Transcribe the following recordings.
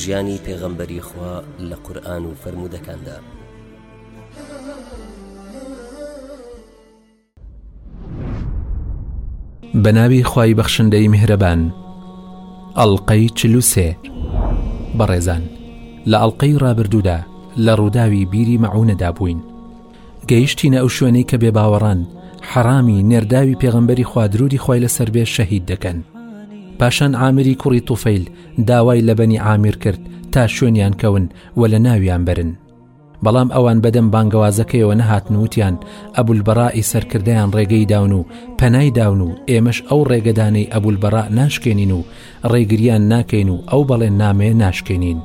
ژیانی پێغەمبەری خوا لە قورئان و فەرموودەکاندا. بەناوی خوای بەخشندەی میهرەبان ئەڵلقەی چلوسێ بەڕێزان لە ئەڵلقەی ڕابردوودا لە ڕووداوی بیری مەعونەدا بووین گەیشتینە ئەو شوێنەی کە بێباوەڕان حەرامی نێرداوی پێغەمبەری خوادروری خۆی لەسەر بێ شەهید دەکەن پاشان ئامری کوڕی توفیل داوای لە بەنی عامیر کرد تا شوێنیان کەون و لە ناویان برن بەڵام ئەوان بەدەم بانگەوازەکەیەوە نەهاتن وتیان ئەبول بەڕائی سەرکردیان ڕێگەی داون و پەنای داون و ئێمەش ئەو ڕێگەدانەی ئەبول بەڕا ناشکێنین و ڕێگرییان ناکەین و ئەو بەڵێن نامەیە ناشکێنین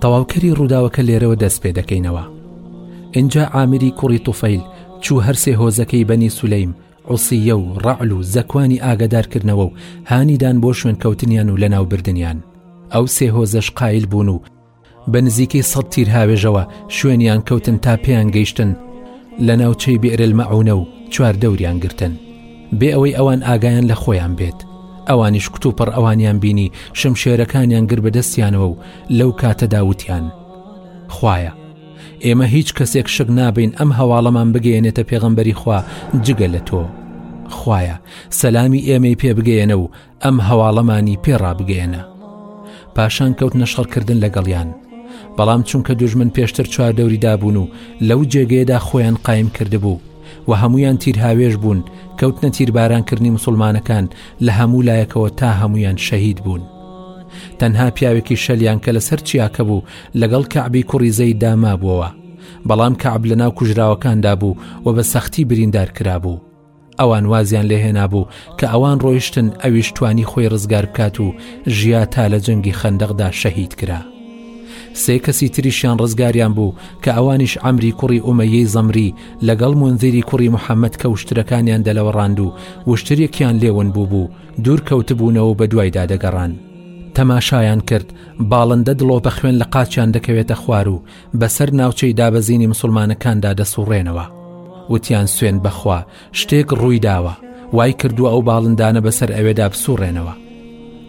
تەواوکەری ڕووداوەکە لێرەوە دەست پێ دەکەینەوە اینجا ئامری کوڕی توفەیل چوو هەرسێ هۆزەکەی بەنی سولەیم عوسیە و ڕەعل و زەکوانی ئاگادارکردنەوە و هانیدان بۆ شوێنکەوتنیان و لەناوبردنیان ئەو سێ هۆزەش قایل بوون و بە نزیکەی سەد تیر هاوێژەوە شوێنیان کەوتن تا پێیان گەیشتن لە ناوچەی بێرل مەعونە و چوار دەوریان گرتن بێ ئەوەی ئەوان ئاگایان لە خۆیان بێت ئەوانیش کت و پڕ ئەوانیان بینی شمشێرەکانیان گر بەدەستیانەوە و لەو کاتە داوتیان خویە ئێمە هیچ کەسێک شک نابین ئەم هەواڵەمان بگەێنێتە پێغەمبەری خوا جگە لە تۆ خویە سەلامی ئێمەی پێ بگەێنە و ئەم هەواڵەمانی پێ ڕابگەیەنە پاشان کەوتنە شەڕکردن لەگەڵیان بەڵام چونکە دوژمن پێشتر چوار دەوری دابوون و لەو جێگەیەدا خۆیان قایم کردبوو و هەمویان تیرهاوێش بوون کەوتنە تیربارانکردنی مسلمانەکان لە هەموو لایەکەوە تا هەمویان شەهید بوون تەنها پیاوێکی شەلیان کە لەسەر چیاکە بوو لەگەڵ کەعبی کوڕیزەی دامابووەوە بەڵام کەعب لە ناو کوژراوەکاندا بوو و بە سەختی بریندار کرابوو ئەوان وازیان لێهێنابوو کە ئەوان ڕۆیشتن ئەویش توانی خۆی ڕزگار بکات و ژیا تا لە جەنگی خەندەقدا شەهید کرا سێ کەسی تریشیان ڕزگاریان بوو کە ئەوانیش ئەمری کوڕی ئومەیی زەمری لەگەڵ منزیری کوڕی محەممەد کە وشترەکانیان دەلەوە ڕاند و وشترێکیان لێون بوو بوو دوور کەوتبوونەوە بە دوایدا دەگەڕان تەماشایان کرد باڵندە دڵۆ بە خوێن لە قاچیان دەکەوێتە خوار و بەسەر ناوچەی دابەزینی مسوڵمانەکاندا دەسوڕێنەوە وتیان سوێند بەخوا شتێک ڕوویداوە وای کردووە ئەو باڵندانە بەسەر ئەوێدا بسوڕێنەوە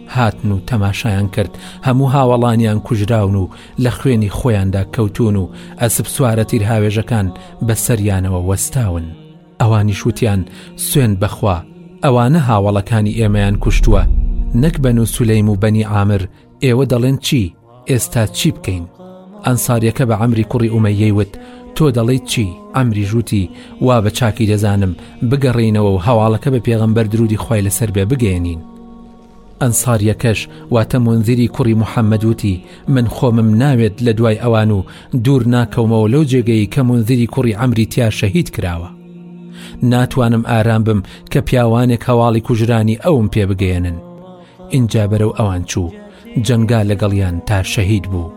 هاتن و تەماشایان کرد هەموو هاوەڵانیان کوژراون و لە خوێنی خۆیاندا کەوتون و ئەسب سوارە تیر هاوێژەکان بە سەریانەوە وەستاون ئەوانی شووتیان سوێن بەخوا ئەوانە هاوەڵەکانی ئێمەیان کوشتووە نەک بەن و سولەیم و بەنی ئامر ئێوە دەڵێن چی؟ ئێستا چی بکەین؟ ئەنساریەکە بە عەمری کوڕی ئومەیەی وت تۆ دەڵیت چی؟ عەمری ژووتی وا بە چاکی دەزانم بگەڕێینەوە و هەواڵەکە بە پێغەمبەر درودی خی لەسەر بێ بگەێنین. ئەنساریەکەش واتە منزیری کوڕی محەممەد وتی من خۆمم ناوێت لە دوای ئەوان و دوور ناکەومەوە لەو جێگەی کە منزیری کوڕی ئەمری تیا شەهید کراوە ناتوانم ئارام بم کە پیاوانێک هەواڵی کوژرانی ئەوم پێ بگەێنن ئینجا بەرەو ئەوان چوو جەنگا لەگەڵیان تا شەهید بوو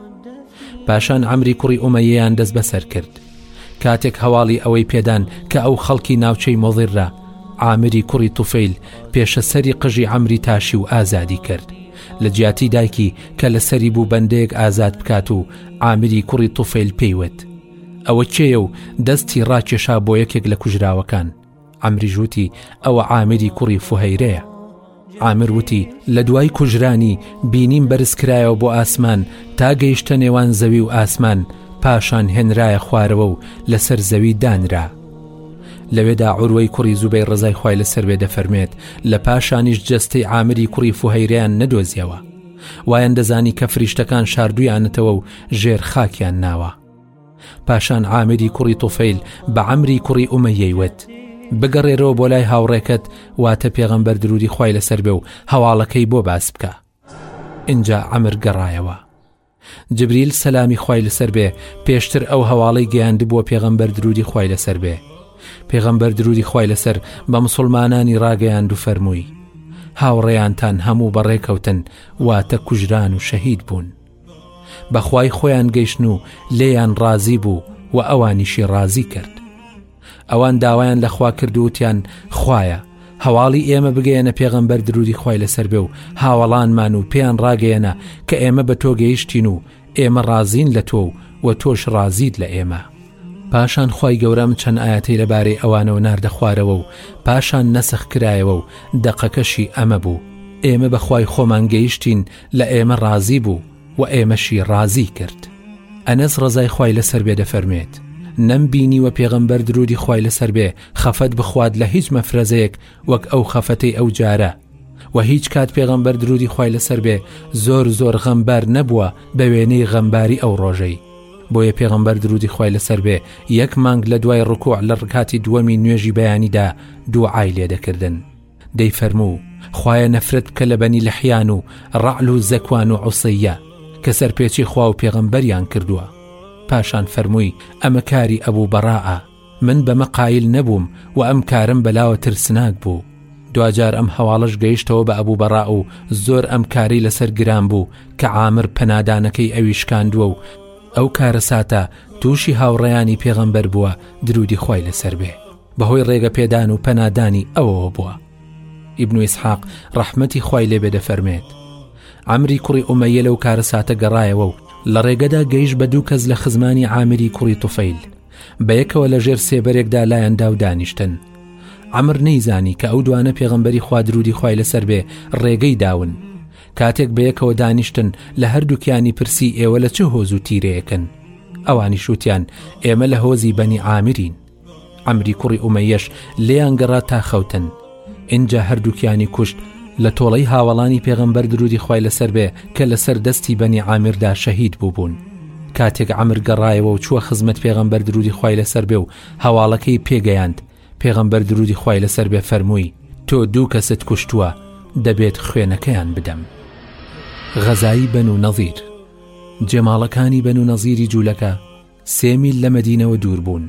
پاشان ئەمری کوڕی ئومەیەیان دەست بەسەر کرد کاتێک هەواڵی ئەوەی پێدان کە ئەو خەڵکی ناوچەی مۆزیررا ئامری کوڕی توفیل پێشە سەری قژی ئەمری تاشی و ئازادی کرد لە جیاتی دایکی کە لە سەری بوو بەندێک ئازاد بکات و ئامری کوڕی توفیل پێیوت ئەوە کێە و دەستی ڕاکێشا بۆ یەکێک لە کوژراوەکان عمریش وتی ئەوە عامری کوڕی فهیرەیە عامر وتی لە دوای کوژرانی بینیم بەرز کرایەوە بۆ ئاسمان تا گەیشتە نێوان زەوی و ئاسمان پاشان هێنرایە خوارەوە و لەسەر زەوی دانرا لەوێدا عروەی کوڕی زوبەی ڕزای خی لەسەر بێ دەفەرمێت لە پاشانیش جەستەی عامری کوڕی فهیریان نەدۆزیەوە وایەن دەزانی کە فریشتەکان شاردویانەتەوە و ژێر خاکیان ناوە پاشان عامری کوڕی تۆفەیل بە عەمری کوڕی ئومەیەی وت بگەڕێرەوە بۆ لای هاوڕێکەت واتە پێغەمبەر درودی خی لەسەر بێ و هەواڵەکەی بۆ باس بکە اینجا ئەمر گەڕایەوە جبریل سەلامی خی لەسەر بێ پێشتر ئەو هەواڵی گەیاند بووە پێغەمبەر درودی خی لەسەر بێ پێغەمبەر درودی خی لەسەر بە مسلمانانی ڕاگەیاند و فەرمووی هاوڕێیانتان هەموو بەڕێکەوتن واتە کوژران و شەهید بوون بەخوای خۆیان گەیشتن و لێیان ڕازی بوو و ئەوانیشی ڕازی کرد ئەوان داوایان لەخوا کردووتیان خویە هەواڵی ئێمە بگەیەنە پێغەمبەر درودی خی لەسەر بێ و هاوەڵانمان و پێیان ڕاگەیەنە کە ئێمە بە تۆ گەیشتین و ئێمە ڕازین لە تۆ و و تۆش ڕازیت لە ئێمە پاشان خی گەورەم چەند ئاەتی لەبارەی ئەوانەوە ناردە خوارەوە و پاشان نەسخ کرایەوە و دەقەکەشی ئەمە بوو ئێمە بەخوای خۆمان گەیشتین لە ئێمە ڕازی بوو و ئێمەشی ڕازی کرد ئەنەس ڕەزای خوای لەسەر بێ دەفەرموێت نەم بینیوە پێغەمبەر درودی خوای لەسەر بێ خەفەت بخوات لە هیچ مەفرەزەیەک وەک ئەو خەفەتەی ئەو جارە و هیچ کات پێغەمبەر درودی خوای لەسەر بێ زۆر زۆر غەمبار نەبووە بە وێنەی غەمباری ئەو ڕۆژەی بۆیە پێغەمبەر درودی خوای لەسەر بێ یەک مانگ لە دوای ڕکوع لە ڕکاتی دووەمی نوێژی بەیانیدا دووعای لێ دەکردن دەی فەرموو خوایە نەفرەت بکە لە بەنی لحیان و ڕەعل و زەکوان و عوسەیە کە سەرپێچی خوا و پێغەمبەریان کردووە پاشان فەرمووی ئەمە کاری ئەبوو بەڕائە من بەمە قایل نەبووم و ئەم کارم بەلاوە ترسناک بوو دواجار ئەم هەواڵش گەیشتەوە بە ئەبوو بەڕا و زۆر ئەم کاری لەسەر گران بوو کە عامر پەنادانەکەی ئەوی شکاندووە و ئەو کارەساتە تووشی هاوڕێیانی پێغەمبەر بووە درودی خی لەسەر بێ بەهۆی ڕێگە پێدان و پەنادانی ئەوەوە بووە ئیبن و ئیسحاق ڕەحمەتی خوای لێبێ دەفەرمێت ئەمری کوڕی ئومەیە لەو کارە ساتە گەڕایەوە و لە ڕێگەدا گەیش بە دوو کەس لە خزمانی عامری کوڕی توفەیل بە یەکەوە لە ژێر سێبەرێکدا لایەندا و دانیشتن ئەمر نەیزانی کە ئەو دوانە پێغمبەری خوادرودی خی لەسەر بێ ڕێگەی داون کاتێک بەیەکەوە دانیشتن لە هەردووکیانی پرسی ئێوە لە چه هۆز و تیرەیەکن ئەوانی شووتیان ئێمە لە هۆزی بەنی عامرین عەمری کوڕی ئومەیەش لێیان گەڕا تا خەوتن ئینجا هەردووکیانی کوشت لە تۆڵەی هاوەڵانی پێغەمبەر درودی خی لەسەر بێ کە لەسەر دەستی بەنی عامردا شەهید بووبوون کاتێک ئەمر گەڕایەوە و چووە خزمەت پێغەمبەر درودی خی لەسەر بێ و هەواڵەکەی پێگەیاند پێغەمبەر درودی خی لەسەر بێ فەرمووی تۆ دوو کەست کوشتووە دەبێت خوێنەکەیان بدەم غەزایی بەن و نەظیر جێماڵەکانی بەن و نەظیری جوولەکە سێ میل لە مەدینەوە دوور بوون.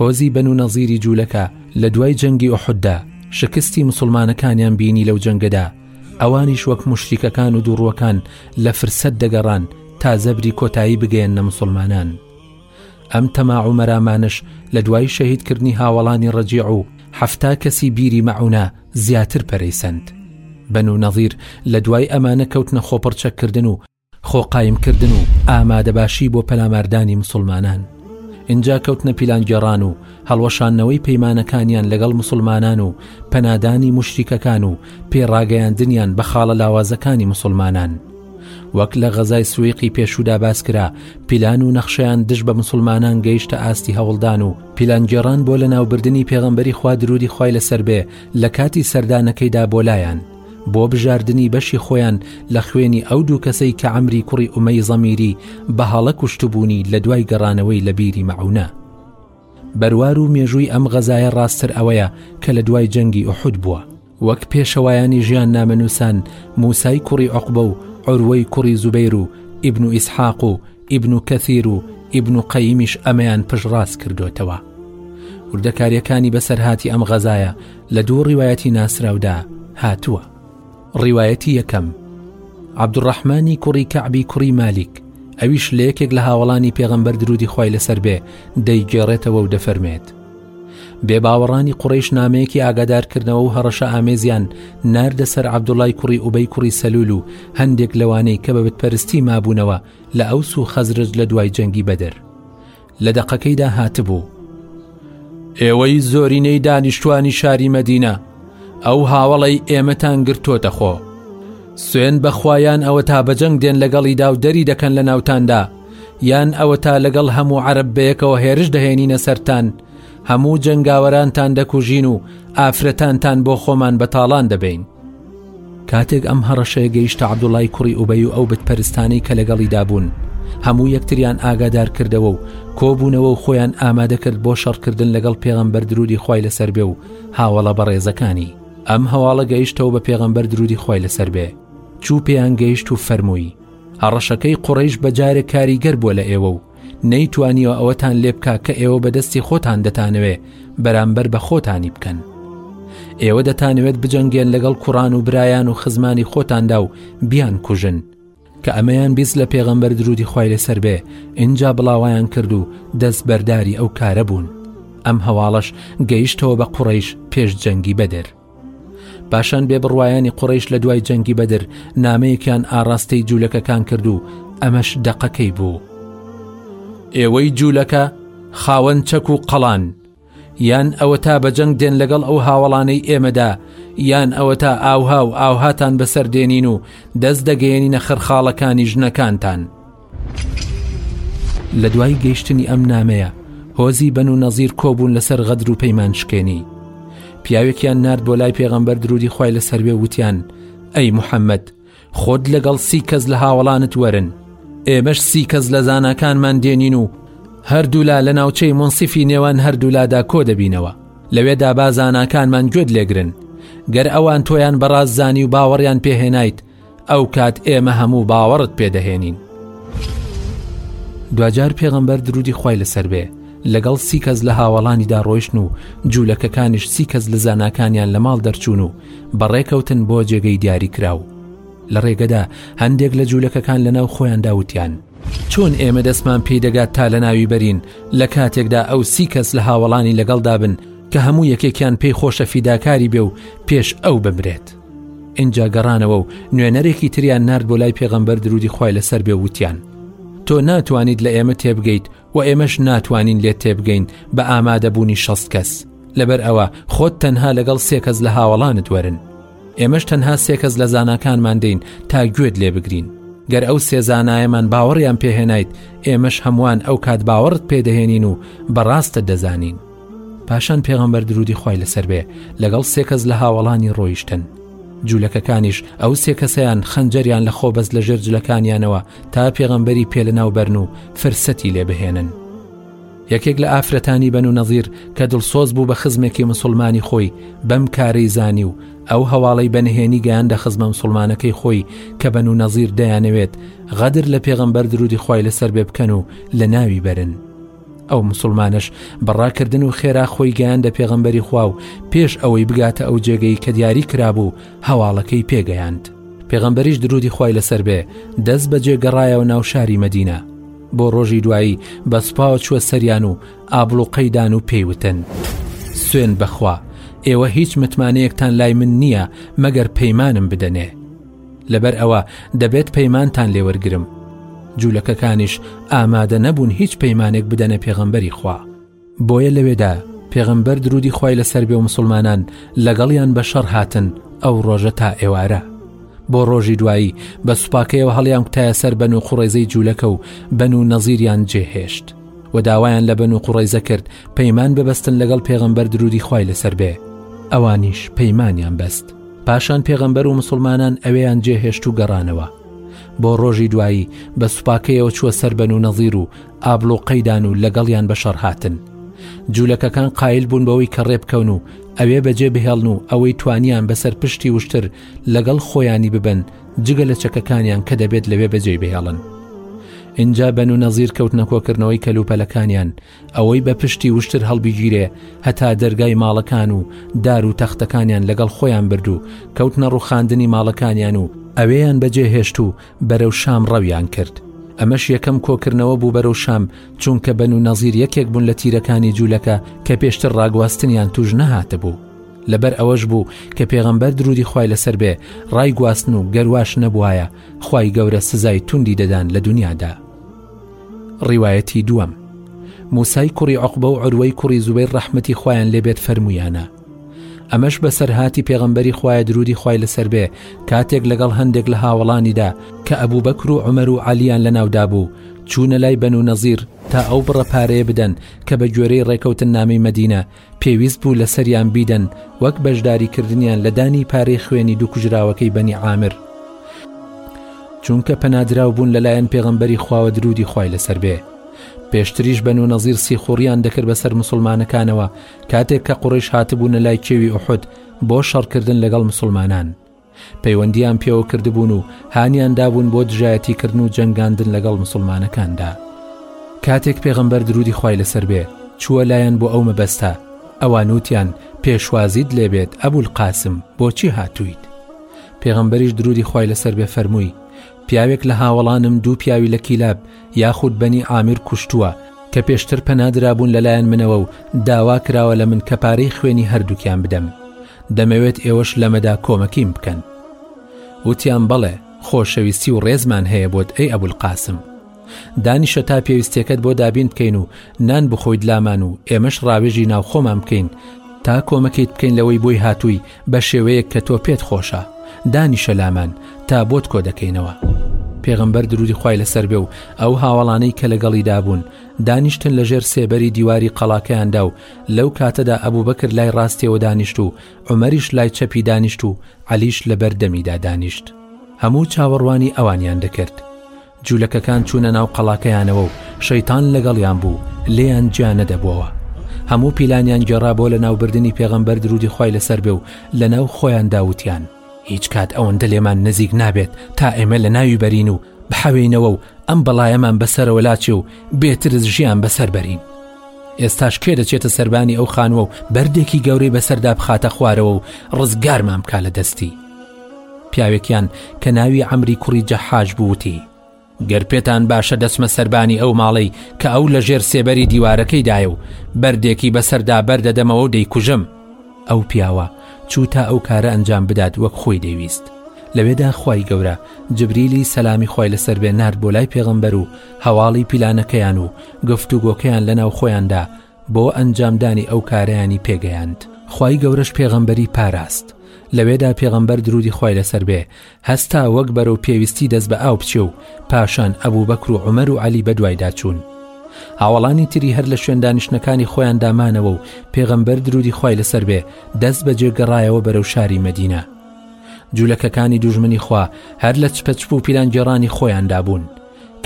هۆزی بەنو نەزیری جوولەکە لە دوای جەنگی ئوحوددا شکستی موسڵمانەکانیان بینی لەو جەنگەدا، ئەوانیش وەک موشریکەکان و دووڕووەکان لە فرسەت دەگەڕان تا زەبری کۆتایی بگەیەننە موسڵمانان. ئەم تەماع و مەرامانەش لە دوای شەهیدکردنی هاوەڵانی ڕەجیع و حەفتا کەسی بیری مەعونە زیاتر پەرەی سەند. بەنو نەزیر لە دوای ئەمانە کەوتنە خۆپڕچەککردن و خۆ قایم کردن و ئامادە باشی بۆ پەلاماردانی مسلمانان ئینجا کەوتنە پیلانگێڕان و هەڵوەشانەوەی پەیمانەکانیان لەگەڵ مسلمانان و پەنادانی مشتیکەکان و پێڕاگەیاندنیان بە خاڵە لاوازەکانی مسلمانان وەک لە غەزای سویقی پێشودا باس کرا پیلان و نەخشیان دژ بە مسلمانان گەیشتە ئاستی هەوڵدان و پیلانگێڕان بۆ لە ناوبردنی پێغەمبەری خوا درودی خی لەسەر بێ لە کاتی سەردانەکەیدا بۆ لایەن بۆ بژاردنی بەشی خۆیان لە خوێنی ئەو دوو کەسەی کە عەمری کوڕی ئومەی ضەمیری بە هەڵە کوشتبوونی لە دوای گەڕانەوەی لە بیری مەعونە بەروار و مێژووی ئەم غەزایە ڕاستتر ئەوەیە کە لە دوای جەنگی ئوحود بووە وەک پێشەوایانی ژیان نامەنووسان موسای کوڕی عقبە و عروەی کوڕی زوبەیر و ئیبن و ئیسحاق و ئیبن کەثیر و ئیبن قەیمیش ئەمەیان پشتڕاست کردووەتەوە وردەکاریەکانی بەسەرهاتی ئەم غەزایە لە دوو ڕیواەتی ناسراودا هاتووە ڕیواەتی یەکەم عبدڕحمانی کوڕی کەعبی کوڕی مالیک ئەویش لە یەکێک لە هاوڵانی پێغەمبەر درودی خی لەسەر بێ دەیگێڕێتەوە و دەفەرمێت بێباوەڕانی قوڕەیش نامەیەکی ئاگادارکردنەوە و هەڕەشە ئامێزیان ناردە سەر عەبدوڵای کوڕی ئوبەی کوڕی سەلول و هەندێک لەوانەی کە بە بتپەرستی مابوونەوە لە ئەوس و خەزرج لە دوای جەنگی بەدر لە دەقەکەیدا هاتبوو ئێوەی زۆرینەی دانیشتوانی شاری مەدینە ئەو هاوڵی ئێمەتان گرتۆتە خۆ سوێن بەخوایان ئەوە تا بەجەنگ دێن لەگەڵیدا و دەری دەکەن لە ناوتاندا یان ئەوەتا لەگەڵ هەموو عەرەب بەیەکەوە هێرش دەهێنینە سەرتان، هەموو جەنگاوەرانتان دەکوژین و ئافرەتانتان بۆ خۆمان بە تاڵان دەبەین. کاتێک ئەم هەڕەشەیە گەیشتە عەبدوڵای کوڕی ئوبەی و ئەو بتپەرستانەی کە لەگەڵیدا بوون، هەموو یەکتریان ئاگادار کردەوە و کۆبوونەوە و خۆیان ئامادە کرد بۆ شەڕکردن لەگەڵ پێغەمبەر درودی خوای لەسەر بێ و هاوەڵە بەڕێزەکانی. ئەم هەواڵە گەیشتەوە بە پێغەمبەر درودی خوای لەسەر بێ، چوو پێیان گەیشت و فەرمووی، هەڕەشەکەی قوڕەیش بە جارێک کاریگەر بووە لە ئێوە و نەیتوانیوە ئەوەتان لێ بکا کە ئێوە بەدەستی خۆتان دەتانەوێ بەرامبەر بە خۆتانی بکەن ئێوە دەتانەوێت بجەنگێن لەگەڵ کوڕان و برایان و خزمانی خۆتاندا و بیان کوژن کە ئەمەیان بیست لە پێغەمبەر درودی خی لەسەر بێ ئینجا بڵاوایان کرد و دەست بەرداری ئەو کارە بوون ئەم هەواڵش گەیشتەوە بە قوڕیش پێش جەنگی بەدر پاشان بێ بڕوایانی قڕیش لە دوای جەنگی بەدر نامەیەکیان ئاڕاستەی جوولەکەکان کرد و ئەمەش دەقەکەی بوو ئێوەی جوولەکە خاوەن چەک و قەڵان یان ئەوە تا بە جەنگ دێن لەگەڵ ئەو هاوڵانەی ئێمەدا یان ئەوە تا ئاوها و ئاوهاتان بەسەر دێنین و دەست دەگەێنینە خەرخاڵەکانی ژنەکانتان لە دوای گەیشتنی ئەم نامەیە هۆزی بەن و نەزیر کۆبوون لەسەر غەدر و پەیمان شکێنی پیاوێکیان نرد بۆ لای پێغەمبەر درودی خی لە سەروێ وتیان ئەی محەممەد خۆت لەگەڵ سی کەس لە هاوڵانت وەرن ئێمەش سی کەس لە زانکانمان دێنین و هەردوولا لە ناوچەی منسیفی نێوان هەردوولادا کۆ دەبینەوە لەوێدا بازانکانمان گوێت لێگرن گەر ئەوان تۆیان بەڕاز زانی و باوەڕیان پێهێنایت ئەوکات ئێمە هەموو باوەڕت پێ دەهێنین دواجار پێغەمبەر درودی خی لەسەر بێ لەگەڵ سی کەس لە هاوڵانیدا ڕۆیشتن و جوولەکەکانیش سی کەس لە زاناکانیان لە ماڵ دەرچوون و بەڕێکەوتن بۆ جێگەی دیاری کراو لە ڕێگەدا هەندێک لە جوولەکەکان لەناو خۆیان داوتیان چۆن ئێمە دەستمان پێی دەگات تا لە ناوی بەرین لە کاتێکدا ئەو سی کەس لە هاوڵانی لەگەڵدا بن کە هەموو یەکێکیان پێی خۆشە فیداکاری بێ و پێش ئەو بمرێت. ئینجا گەڕانەوە و نوێنەرێکی تریان نرد بۆ لای پێغەمبەر درودی خی لەسەر بێ وتیان تۆ ناتوانیت لە ئێمە تێبگەیت و ئێمەش ناتوانین لێت تێبگەین بە ئامادەبوونی شەست کەس لەبەر ئەوە خۆت تەنها لەگەڵ سێ کەس لە هاوڵانت وەرن ئێمەش تەنها سێ کەس لە زانکانمان دەین تا گوێت لێ بگرین گەر ئەو سێزانایەمان باوەڕیان پێهێنایت ئێمەش هەمووان ئەو کات باوەڕت پێدەهێنین و بەڕاستە دەزانین پاشان پێغەمبەر درودی خی لەسەر بێ لەگەڵ سێ کەس لە هاوڵانی ڕۆیشتن جوولەکەکانیش ئەو سێ کەسەیان خەنجەریان لە خۆبەز لە ژێر جلەکانیانەوە تا پێغەمبەری پێ لە ناوبەرن و فرسەتی لێ بهێنن یەکێک لە ئافرەتانی بەن و نەزیر کە دڵسۆز بوو بە خزمێکی مسلمانی خۆی بەم کارەی زانی و ئەو هەواڵەی بەنهێنی گەیان دە خزمە مسلمانەکەی خۆی کە بەن و نەزیر دەیانەوێت غەدر لە پێغەمبەر درودی خی لەسەر بێ بکەن و لە ناوی بەرن ئەو مسوڵمانەش بە ڕاکردن و خێرا خۆی گەیاندە پێغەمبەری خوا و پێش ئەوەی بگاتە ئەو جێگەی کە دیاری کرابوو هەواڵەکەی پێگەیاند پێغەمبەریش درودی خوای لەسەر بێ دەست بە جێ گەڕایەوە ناو شاری مەدینە بۆ ڕۆژی دوایی بە سوپاوە چووە سەریان و ئابڵ و قەیدان و پێیوتن سوێن بەخوا ئێوە هیچ متمانەیەکتان لای من نییە مەگەر پەیمانم بدەنێ لەبەر ئەوە دەبێت پەیمانتان لێوەرگرم جوولەکەکانیش ئامادە نەبوون هیچ پەیمانێک بدەنە پێغەمبەری خوا بۆیە لەوێدا پێغەمبەر درودی خی لەسەر بێ و مسلمانان لەگەڵیان بە شەڕ هاتن ئەو ڕۆژە تا ئێوارە بۆ ڕۆژی دوایی بە سوپاکەیەوە هەڵیان کوتایە سەر بەن و قوڕێزەی جوولەکە و بەن و نەزیریان جێهێشت و داوایان لە بەن و قوڕێزە کرد پەیمان ببەستن لەگەڵ پێغەمبەر درودی خی لەسەر بێ ئەوانیش پەیمانیان بەست پاشان پێغەمبەر و مسلمانان ئەوێیان جێهێشت و گەڕانەوە بۆ ڕۆژی دوایی بە سوپاکەیەوە چووە سەر بەن و نەظیر و ئابلۆ قەیدان و لەگەڵیان بە شەڕهاتن جوولەکەکان قایل بوون بەوەی کە ڕێ بکەون و ئەوێ بەجێ بهێڵن و ئەوەی توانیان بەسەر پشتی وشتر لەگەڵ خۆیانی ببن جگە لە چەکەکانیان کە دەبێت لەوێ بەجێی بهێڵن اینجا بەن و نەزیر کەوتنە کۆکردنەوەی کەلوپەلەکانیان ئەوەی بە پشتی وشتر هەڵبیگیرێ هەتا دەرگای ماڵەکان و دار و تەختەکانیان لەگەڵ خۆیان برد و کەوتنە ڕووخاندنی ماڵەکانیان و ئەوێیان بەجێهێشت و بەرەو شام ڕەویان کرد. ئەمەش یەکەم کۆکردنەوە بوو بەرەو شام، چونکە بەنو نەزیر یەکێک بوون لە تیرەکانی جوولەکە کە پێشتر ڕاگواستنیان تووش نەهاتبوو. لەبەر ئەوەش بوو کە پێغەمبەر درودی خوای لەسەر بێ ڕایگواستن و گەر واش نەبوایە خوای گەورە سزای توندی دەدان لە دونیادا. ڕیوایەتی دووەم موسای کوڕی عقبە و عروەی کوڕی زوبەی ڕەحمەتی خۆیان لێبێت فەرمویانە ئەمەش بەسەرهاتی پێغمبەری خوایە درودی خی لەسەر بێ کاتێک لەگەڵ هەندێک لە هاوڵانیدا کە ئەبوو بەکر و عمەر و عالیان لە ناودابوو چوونە لای بەن و نەزیر تا ئەو بڕە پارەیە بدەن کە بە گوێرەی ڕێکەوتن نامی مەدینە پێویست بوو لەسەریان بیدەن وەک بەشداریکردنیان لە دانی پارەی خوێنی دوو کوژراوەکەی بەنی عامر چونکە پەنادراو بوون لەلایەن پێغەمبەری خواوە درودی خوای لەسەر بێ پێشتریش بەن و نەزیر سیخوڕیان دەکرد بەسەر مسلمانەکانەوە کاتێک کە قڕیش هاتبوونە لای چێوی ئوحد بۆ شەڕکردن لەگەڵ مسلمانان پەیوەندییان پێوە کردبوون و هانیان دابوون بۆ دژایەتی کردن و جەنگاندن لەگەڵ مسلمانەکاندا کاتێک پێغەمبەر درودی خوای لەسەر بێ چووە لایەن بۆ ئەو مەبەستە ئەوان وتیان پێشوازیت لێبێت ئەبول قاسم بۆچی هاتوویت پێغەمبەریش درودی خوای لەسەر بێ فەرمووی پیاوێک لە هاوەڵانم دوو پیاوی لە کیلاب یاخود بەنی عامر کوشتووە کە پێشتر پەنادرابوون لەلایەن منەوە و داوا کراوە لە من کە پارەی خوێنی هەردووکیان بدەم دەمەوێت ئێوەش لەمەدا کۆمەکیم بکەن وتیان بەڵێ خۆشەویستی و ڕێزمان هەیە بۆت ئەی ئەبولقاسم دانیشە تا پێویستیەکەت بۆ دابین بکەین و نان بخۆیت لامان و ئێمەش ڕاوێژی ناوخۆمان بکەین تا کۆمەکەیت بکەین لەوەی بۆی هاتووی بە شێوەیەک کە تۆ پێت خۆشە دانیشە لامان تا بۆت کۆ دەکەینەوە پێغمبەر درودی خی لەسەر بێ و ئەو هاوڵانەی کە لەگەڵی دابوون دانیشتن لەژێر سێبەری دیواری قەڵاکەیاندا و لەو کاتەدا ئەبوو بەکرد لای ڕاستیەوە دانیشت و عمەریش لای چەپی دانیشت و علیش لە بەردەمیدا دانیشت هەموو چاوەڕوانی ئەوانیان دەکرد جولەکەکان چوونە ناو قەڵاکەیانەوە و شەیتان لەگەڵیان بوو لێیان جیا نەدەبووەوە هەموو پیلانیان گێڕا بۆ لە ناوبردنی پێغەمبەر درودی خی لەسەر بێ و لە ناو خۆیان داوتیان هیچ کات ئەوەندە لێمان نزیک نابێت تا ئێمە لە ناوی بەرین و بحەوێینەوە و ئەم بەڵایەمان بەسەرەوە لاچێ و بێترز ژیان بەسەر بەرین ئێستاش کێ دەچێتە سەربانی ئەو خانووە و بەردێکی گەورەی بەسەردا بخاتە خوارەوە و ڕزگارمان بکە لە دەستی پیاوێکیان کە ناوی عەمری کوڕی جەحاش بوو وتی گەر پێتان باشە دەچمە سەربانی ئەو ماڵەی کە ئەو لە ژێر سێبەری دیوارەکەیدایە و بەردێکی بەسەردا بەردەدەمەوە و دەیکوژم ئەو پیاوە چوو تا ئەو کارە ئەنجام بدات وەک خۆی دەیویست لەوێدا خوای گەورە جبریلی سەلامی خۆی لەسەر بێ نرد بۆ لای پێغمبەر و هەواڵی پیلانەکەیان و گفتوگۆکەیان لە ناو خۆیاندا بۆ ئەنجامدانی ئەو کارەیانی پێگەیاند خوای گەورەش پێغەمبەری پاراست لەوێدا پێغەمبەر درودی خوای لەسەر بێ هەستا وەک بەرەو پێویستی دەست بە ئاو بچێ و پاشان ئەبوو بەکر و عمەر و علی بەدوایدا چوون هاوڵانی تری هەر لە شوێندانیشتەکانی خۆیان دامانەوە و پێغەمبەر درودی خی لەسەر بێ دەست بەجێ گەڕایەوە بەرەو شاری مەدینە جوولەکەکانی دوژمنی خوا هەر لە چپەچپ و پیلانگێڕانی خۆیاندا بوون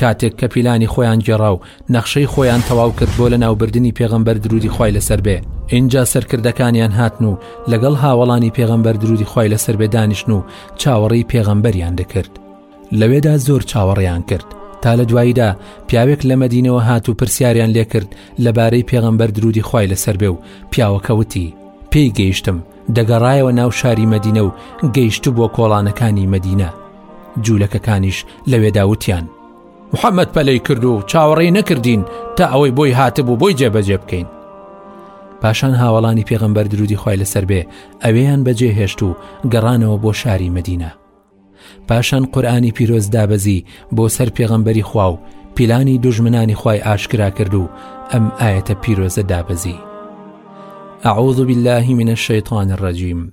کاتێک کە پیلانی خۆیان گێڕا و نەخشەی خۆیان تەواو کرد بۆ لە ناوبردنی پێغەمبەر درودی خوای لەسەر بێ ئینجا سەرکردەکانیان هاتن و لەگەڵ هاوەڵانی پێغەمبەر درودی خوای لەسەر بێ دانیشتن و چاوەڕێی پێغەمبەریان دەکرد لەوێدا زۆر چاوەڕێیان کرد تا لە دواییدا پیاوێک لە مەدینەوە هات و پرسیاریان لێکرد لەبارەی پێغەمبەر درودی خوای لەسەر بێ و پیاوەکەوتی پێی گەیشتم دەگەڕایەوە ناو شاری مەدینە و گەیشت بۆ کۆڵانەکانی مەدینە جوولەکەکانیش لەوێدا وتیان محەممەد پەلەی کرد و چاوەڕێی نەکردین تا ئەوەی بۆی هاتبوو بۆی جێبەجێ بکەین پاشان هاوڵانی پێغمبەر درودی خی لەسەر بێ ئەوێیان بەجێ هێشت و گەڕانەوە بۆ شاری مدینە پاشان قورآانی پیرۆز دابەزی بۆ سەر پێغمبەری خوا و پیلانی دژمنانی خی ئاشکرا کرد و ئەم ئاەتە پیرۆزە دابەزی أعوذ بالله من الشيطان الرجيم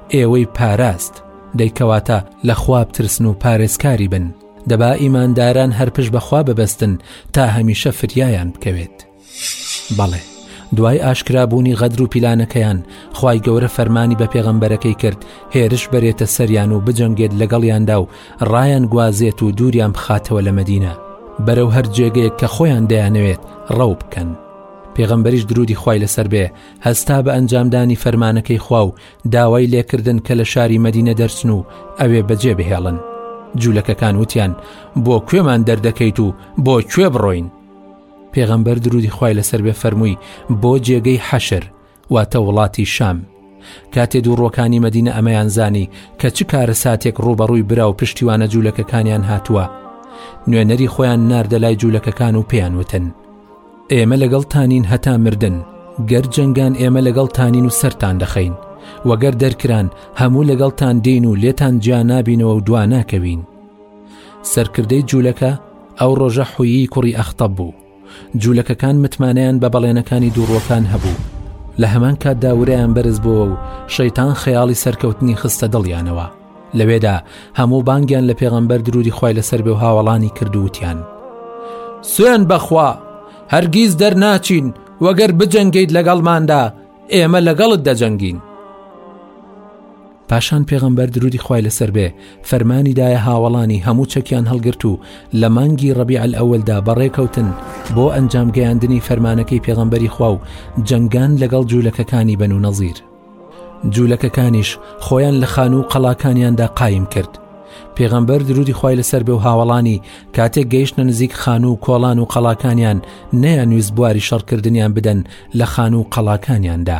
ئێوەی پاراست، دەی کەواتە لە خوا بترسن و پارێزکاری بن، دەبا ئیمانداران هەر پشت بە خوا ببەستن تا هەمیشە فریایان بکەوێت. بەڵێ، دوای ئاشکرا بوونی غەدر و پیلانەکەیان، خوای گەورە فەرمانی بە پێغەمبەرەکەی کرد هێرش بەرێتە سەریان و بجەنگێت لەگەڵیاندا و ڕایانگوازێت و دووریان بخاتەوە لە مەدینە بەرەو هەر جێگەیەک کە خۆیان دەیانەوێت ڕەو بکەن. پێغەمبەریش درودی خوای لەسەر بێ هەستا بە ئەنجامدانی فەرمانەکەی خوا و داوای لێکردن کە لە شاری مەدینە دەرچن و ئەوێ بەجێ بهێڵن جوولەکەکان وتیان بۆ کوێمان دەردەکەیت و بۆ کوێ بڕۆین پێغەمبەر درودی خی لەسەر بێ فەرمووی بۆ جێگەی حەشر واتە وڵاتی شام کاتێ دوو ڕۆکانی مەدینە ئەمەیان زانی کە چ کارە ساتێک ڕوبەڕووی برا و پشتیوانە جوولەکەکانیان هاتووە نوێنەری خۆیان ناردە لای جوولەکەکان و پێیان وتن ئێمە لەگەڵتانین هەتا مردن گەر جەنگان ئێمە لەگەڵتانین و سەران دەخەین وەگەر دەرکران هەموو لەگەڵتان دێن و لێتان جیا نابینەوە و دوا ناکەوین سەرکردەی جوولەکە ئەو ڕۆژە حویی کوڕی ئەختە بوو جوولەکەکان متمانیان بە بەڵێنەکانی دووڕۆکان هەبوو لە هەمان کاتدا وریان بەرز بووە و شەیتان خەیاڵی سەرکەوتنی خستە دڵیانەوە لەوێدا هەموو بانگیان لە پێغەمبەر درودی خوای لەسەر بێ و هاوەڵانی کردووتیان سوێن بەخوا هەرگیز دەرناچین وەگەر بجەنگیت لەگەڵماندا ئێمە لەگەڵت دەجەنگین پاشان پێغەمبەر درودی خوای لەسەر بێ فەرمانی دایە هاوڵانی هەموو چەکیان هەڵگرت و لە مانگی ڕەبی ئەلئەولدا بەڕێکەوتن بۆ ئەنجام گەیاندنی فەرمانەکەی پێغەمبەری خوا و جەنگان لەگەڵ جوولەکەکانی بەن و نەزیر جوولەکەکانیش خۆیان لە خان و قەڵاکانیاندا قایم کرد پێغەمبەر درودی خی لەسەر بێ و هاوڵانی کاتێک گەیشتە نزیک خان و کۆڵان و قەڵاکانیان نەیانویست بواری شەڕکردنیان بدەن لە خان و قەڵاکانیاندا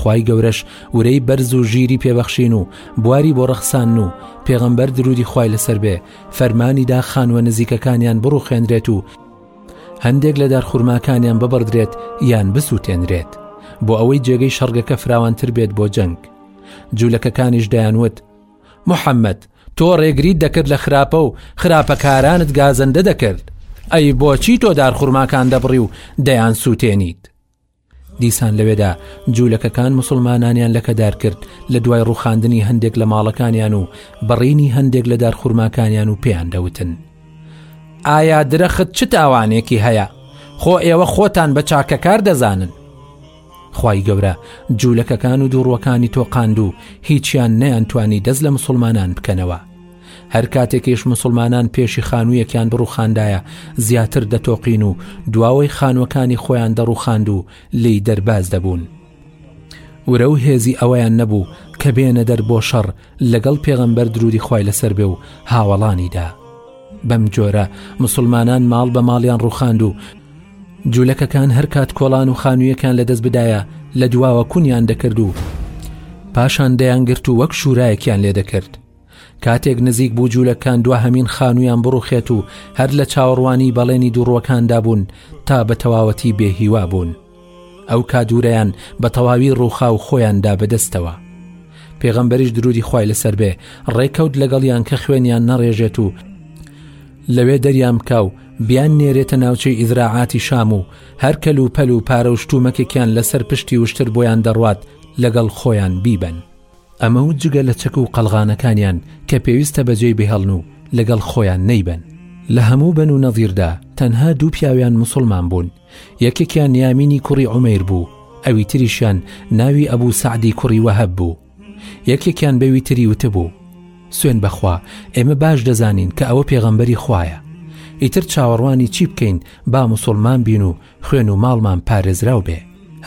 خی گەورەش ورەی بەرز و ژیری پێبەخشین و بواری بۆ ڕەخسان و پێغەمبەر درودی خی لەسەر بێ فەرمانیدا خانوە نزیکەکانیان بڕوخێنرێت و هەندێک لە دارخورماکانیان ببڕدرێت یان بسووتێنرێت بۆ ئەوەی جێگەی شەڕگەکە فراوانتر بێت بۆ جەنگ جوولەکەکانیش دەیانوت محەممەد تۆ ڕێگریت دەکرد لە خراپە و خراپەکارانت گازەندە دەکرد ئەی بۆچی تۆ دارخورماکان دەبڕی و دەیان سووتێنیت دیسان لەوێدا جوولەکەکان مسلمانانیان لەکەدار کرد لە دوای ڕوخاندنی هەندێک لە ماڵەکانیان و بڕینی هەندێک لە دارخورماکانیان و پێیان دەوتن ئایا درەخت چ تاوانێکی هەیە خۆ ئێوە خۆتان بە چاکەکار دەزانن خی گەورە جوولەکەکان و دووڕوەکانی تۆقاند و هیچیان نەیان توانی دەست لە مسلمانان بکەنەوە هەر کاتێکیش موسڵمانان پێشی خانوویەکیان بڕوخاندایە زیاتر دەتۆقین و دواوەی خانووەکانی خۆیان دەڕوخاند و لی دەرباز دەبوون ورە و هێزی ئەویان نەبوو کە بێنە دەر بۆ شەڕ لەگەڵ پێغەمبەر درودی خی لەسەر بێ و هاوەڵانیدا بەم جۆرە مسلمانان ماڵ بە ماڵیان ڕوخاند و جوولەکەکان هەر کات کۆڵان و خانوویەکان لەدەست بدایە لە دواوە کونیان دەکرد و پاشان دەیانگررت و وەک شوورایەکیان لێ دەکرد کاتێک نزیک بوو جوولەکان دواهەمین خانوویان بڕوخێت و هەر لە چاوەڕوانی بەڵێنی دووڕوەکاندا بوون تا بە تەواوەتی بێهیوا بوون ئەو کادورەیان بە تەواوی ڕووخا و خۆیاندا بەدەستەوە پێغەمبەریش درودی خی لەسەر بێ ڕێکەوت لەگەڵیان کە خوێنیان نەڕێژێت و لەوێ دەریان بکە و بیان نێرێتە ناوچەی ئیزراعاتی شام و هەر کەل و پەل و پارە و شتومەکێکیان لەسەر پشتی وشتر بۆیان دەڕوات لەگەڵ خۆیان بیبن. ئەمە و جگە لە چەک و قەڵغانەکانیان کە پێویستە بەجێی بهێڵن و لەگەڵ خۆیان نەیبەن. لە هەموو بەن و نەضیردا تەنها دوو پیاویان موسڵمان بوون، یەکێکیان یامینی کوڕی عومەیر بوو، ئەوی تریشیان ناوی ئەبو سەعدی کوڕی وەهەب بوو. یەکێکیان بەوی تری وتبوو، سوێن بەخوا ئێمە باش دەزانین کە ئەوە پێغەمبەری خوایە. ئیتر چاوەڕوانی چی بکەین با موسڵمان بین و خوێن و ماڵمان پارێزراو بێ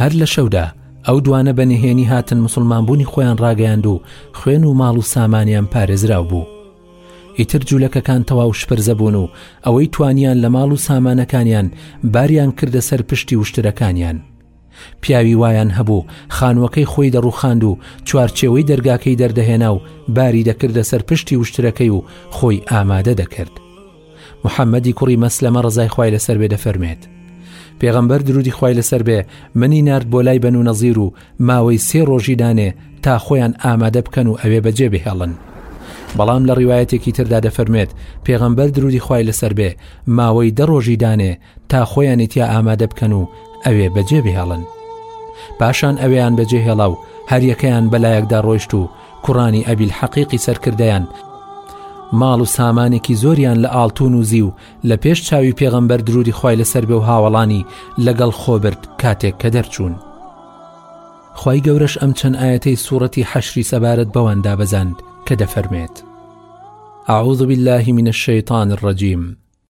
هەر لە شەودا ئەو دوانە بە نهێنی هاتن مسلمان بوونی خۆیان ڕاگەیاند و خوێن و ماڵ و سامانیان پارێزراو بوو ئیتر جوولەکەکان تەواو شپرزە بوون و ئەوەی توانیان لە ماڵ و سامانەکانیان باریان کردە سەر پشتی وشترەکانیان پیاوی وایان هەبوو خانووەکەی خۆی دەڕوخاند و چوارچێوەی دەرگاکەی دەردەهێنا و باری دەکردە سەر پشتی وشترەکەی و خۆی ئامادە دەکرد محەمەدی کوڕی مەسلەمە ڕزای خوای لەسەر بێ دەفەرمێت پێغەمبەر درودی خوای لەسەر بێ منی نرد بۆ لای بەن و نەزیر و ماوەی سێ ڕۆژی دانێ تا خۆیان ئامادە بکەن و ئەوێ بەجێ بهێڵن بەڵام لە ڕیواەتێکی تردا دەفەرمێت پێغەمبەر درودی خوای لەسەر بێ ماوەی دە ڕۆژی دانێ تا خۆیانی تیا ئامادە بکەن و ئەوێ بەجێ بهێڵن پاشان ئەویان بەجێ هێڵا و هەریەکەیان بەلایەکدا ڕۆیشت و کوڕانی ئەبیل حەقیقی سەرکردیان ماڵ و سامانێکی زۆریان لە ئاڵتون و زی و لە پێش چاوی پێغەمبەر درودی خی لەسەر بێ و هاوڵانی لەگەڵ خۆبرد کاتێک کە دەرچوون. خی گەورەش ئەم چەند ئاەتەی سوورەتی حەشری سەبارەت بەوان دابەزاند کە دەفەرمێت. أعوذ بالله من الشيطان الرجيم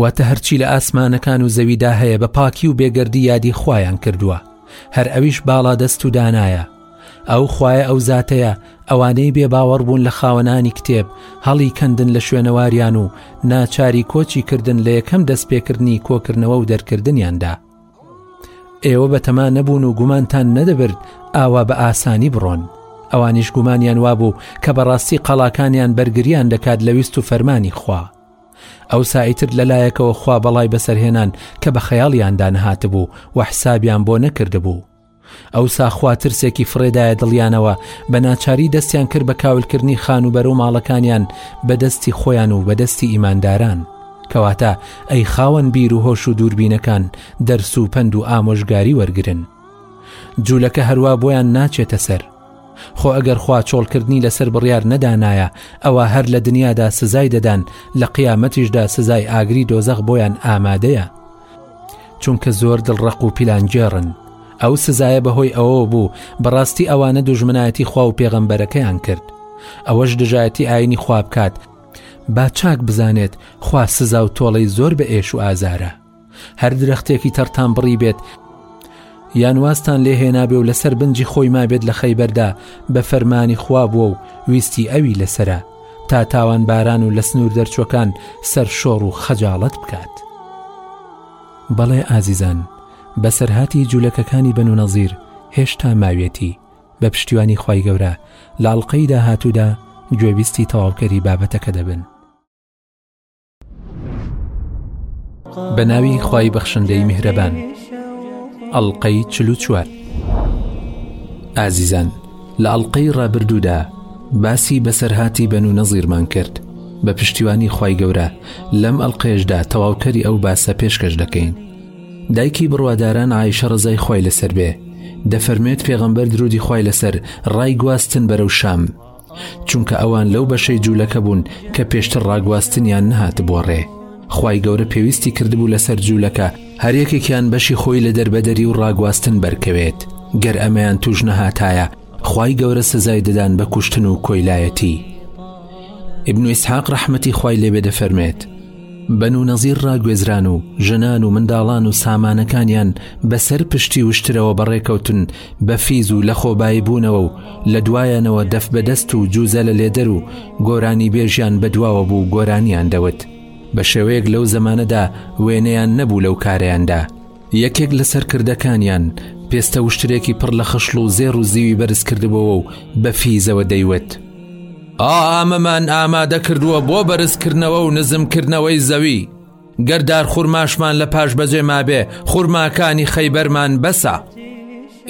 واتە هەرچی لە ئاسمانەکان و زەویدا هەیە بە پاکی و بێگەردی یادی خوایان کردووە هەر ئەویش باڵا دەست و دانایە ئەو خوایە ئەو زاتەیە ئەوانەی بێ باوەڕ بوون لە خاوەنانی کتێب هەڵی کەندن لە شوێنەواریان و ناچاری کۆچی کردن لە یەکەم دەستپێکردنی کۆکردنەوە و دەرکردنیاندا ئێوە بەتەما نەبوون و گومانتان نەدەبرد ئاوا بە ئاسانی بڕۆن ئەوانیش گومانیان وابوو کە بەڕاستی قەڵاکانیان بەرگریان دەکات لە ویست و فەرمانی خوا ئەوساییتر لەلایەکەوە خوا بەڵای بەسەر هێنان کە بە خەیاڵیاندا نەهاتبوو و حسابیان بۆ نەکردبوو. ئەوسا خوا ترسێکی فڕێدایە دڵیانەوە، بە ناچاری دەستیان کرد بە کاولکردنی خانووبەرە و ماڵەکانیان بە دەستی خۆیان و بە دەستی ئیمانداران. کەواتە ئەی خاوەن بیر و هۆش و دووربینەکان دەرس و پەند و ئامۆژگاری وەرگرن. جوولەکە هەروا بۆیان ناچێتە سەر. خۆ ئەگەر خوا چۆڵکردنی لەسەر بڕیار نەدانایە ئەوا هەر لە دنیادا سزای دەدان لە قیامەتیشدا سزای ئاگری دۆزەخ بۆیان ئامادەیە چونکە زۆر دڵڕق و پیلانگێڕن ئەو سزایە بەهۆی ئەوە بوو بەڕاستی ئەوانە دوژمنایەتی خوا و پێغەمبەرەکەیان کرد ئەوەش دژایەتی ئاینی خوابکات با چاک بزانێت خوا سزا و تۆڵەی زۆر بە ئێش و ئازارە هەر درەختێکی تەڕتان بڕی بێت یان وازتان لێ هێنابێ و لەسەر بنجی خۆی مابێت لە خەیبەردا بە فەرمانی خوا بووە و ویستی ئەوی لەسرە تا تاوان باران و لە سنوور دەرچوەکان سەر شۆڕ و خەجاڵت بکات بەڵێ ئازیزان بەسەرهاتی جوولەکەکانی بن و نەزیر هێشتا ماوێتی بە پشتیوانی خی گەورە لاڵقەی داهاتوودا گوێبیستی تەواوکەری بابەتەکە دەبن بەناوی خوای بەخشندەی میهرەبان ئەڵلقەی چل و چوار ئازیزان لە ئەڵلقەی ڕابردوودا باسی بەسەرهاتی بەن و نەزیرمان کرد بە پشتیوانی خی گەورە لەم ئەلقێشدا تەواوکەری ئەو باسە پێشکەش دەکەین دایکی بڕواداران ئایشە ڕزای خی لەسەر بێ دەفەرمێت پێغەمبەر درودی خی لەسەر ڕای گواستن بەرەو شام چونکە ئەوان لەو بەشەی جوولەکە بوون کە پێشتر ڕاگواستنیان نەهاتبووە ڕێ خی گەورە پێویستی کردبوو لەسەر جوولەکە هەریەکێکیان بەشی خۆی لە دەربەدەری و ڕاگواستن بەرکەوێت گەر ئەمەیان توش نەهاتایە خی گەورە سزای دەدان بە کوشتن و کۆیلایەتی ابن اسحاق ڕحمەتی خی لێبێ دەفەرمێت بەنو نەزیر ڕاگوێزران و ژنان و منداڵان و سامانەکانیان بەسەر پشتی وشترەوە بەڕێکەوتن بە فیز و لەخۆبایی بوونەوە و لە دوایانەوە دەف بەدەست و جوزە لە لێدەر و گۆرانی بێژیان بە دواوە بوو گۆرانیان دەوت بە شێوەیەک لەو زەمانەدا وێنەیان نەبوو لەو کارەیاندا یەکێک لە سەرکردەکانیان پێستە وشترێکی پڕ لە خشڵ و زێڕ و زیوی بەرز کردبەوە و بە فیزەوە دەیوت ئامەمان ئامادە کردووە بۆ بەرزکردنەوە و نزمکردنەوەی زەوی گەردار خورماشمان لە پاش بەجێ مابێ خورماکانی خەیبەرمان بەسە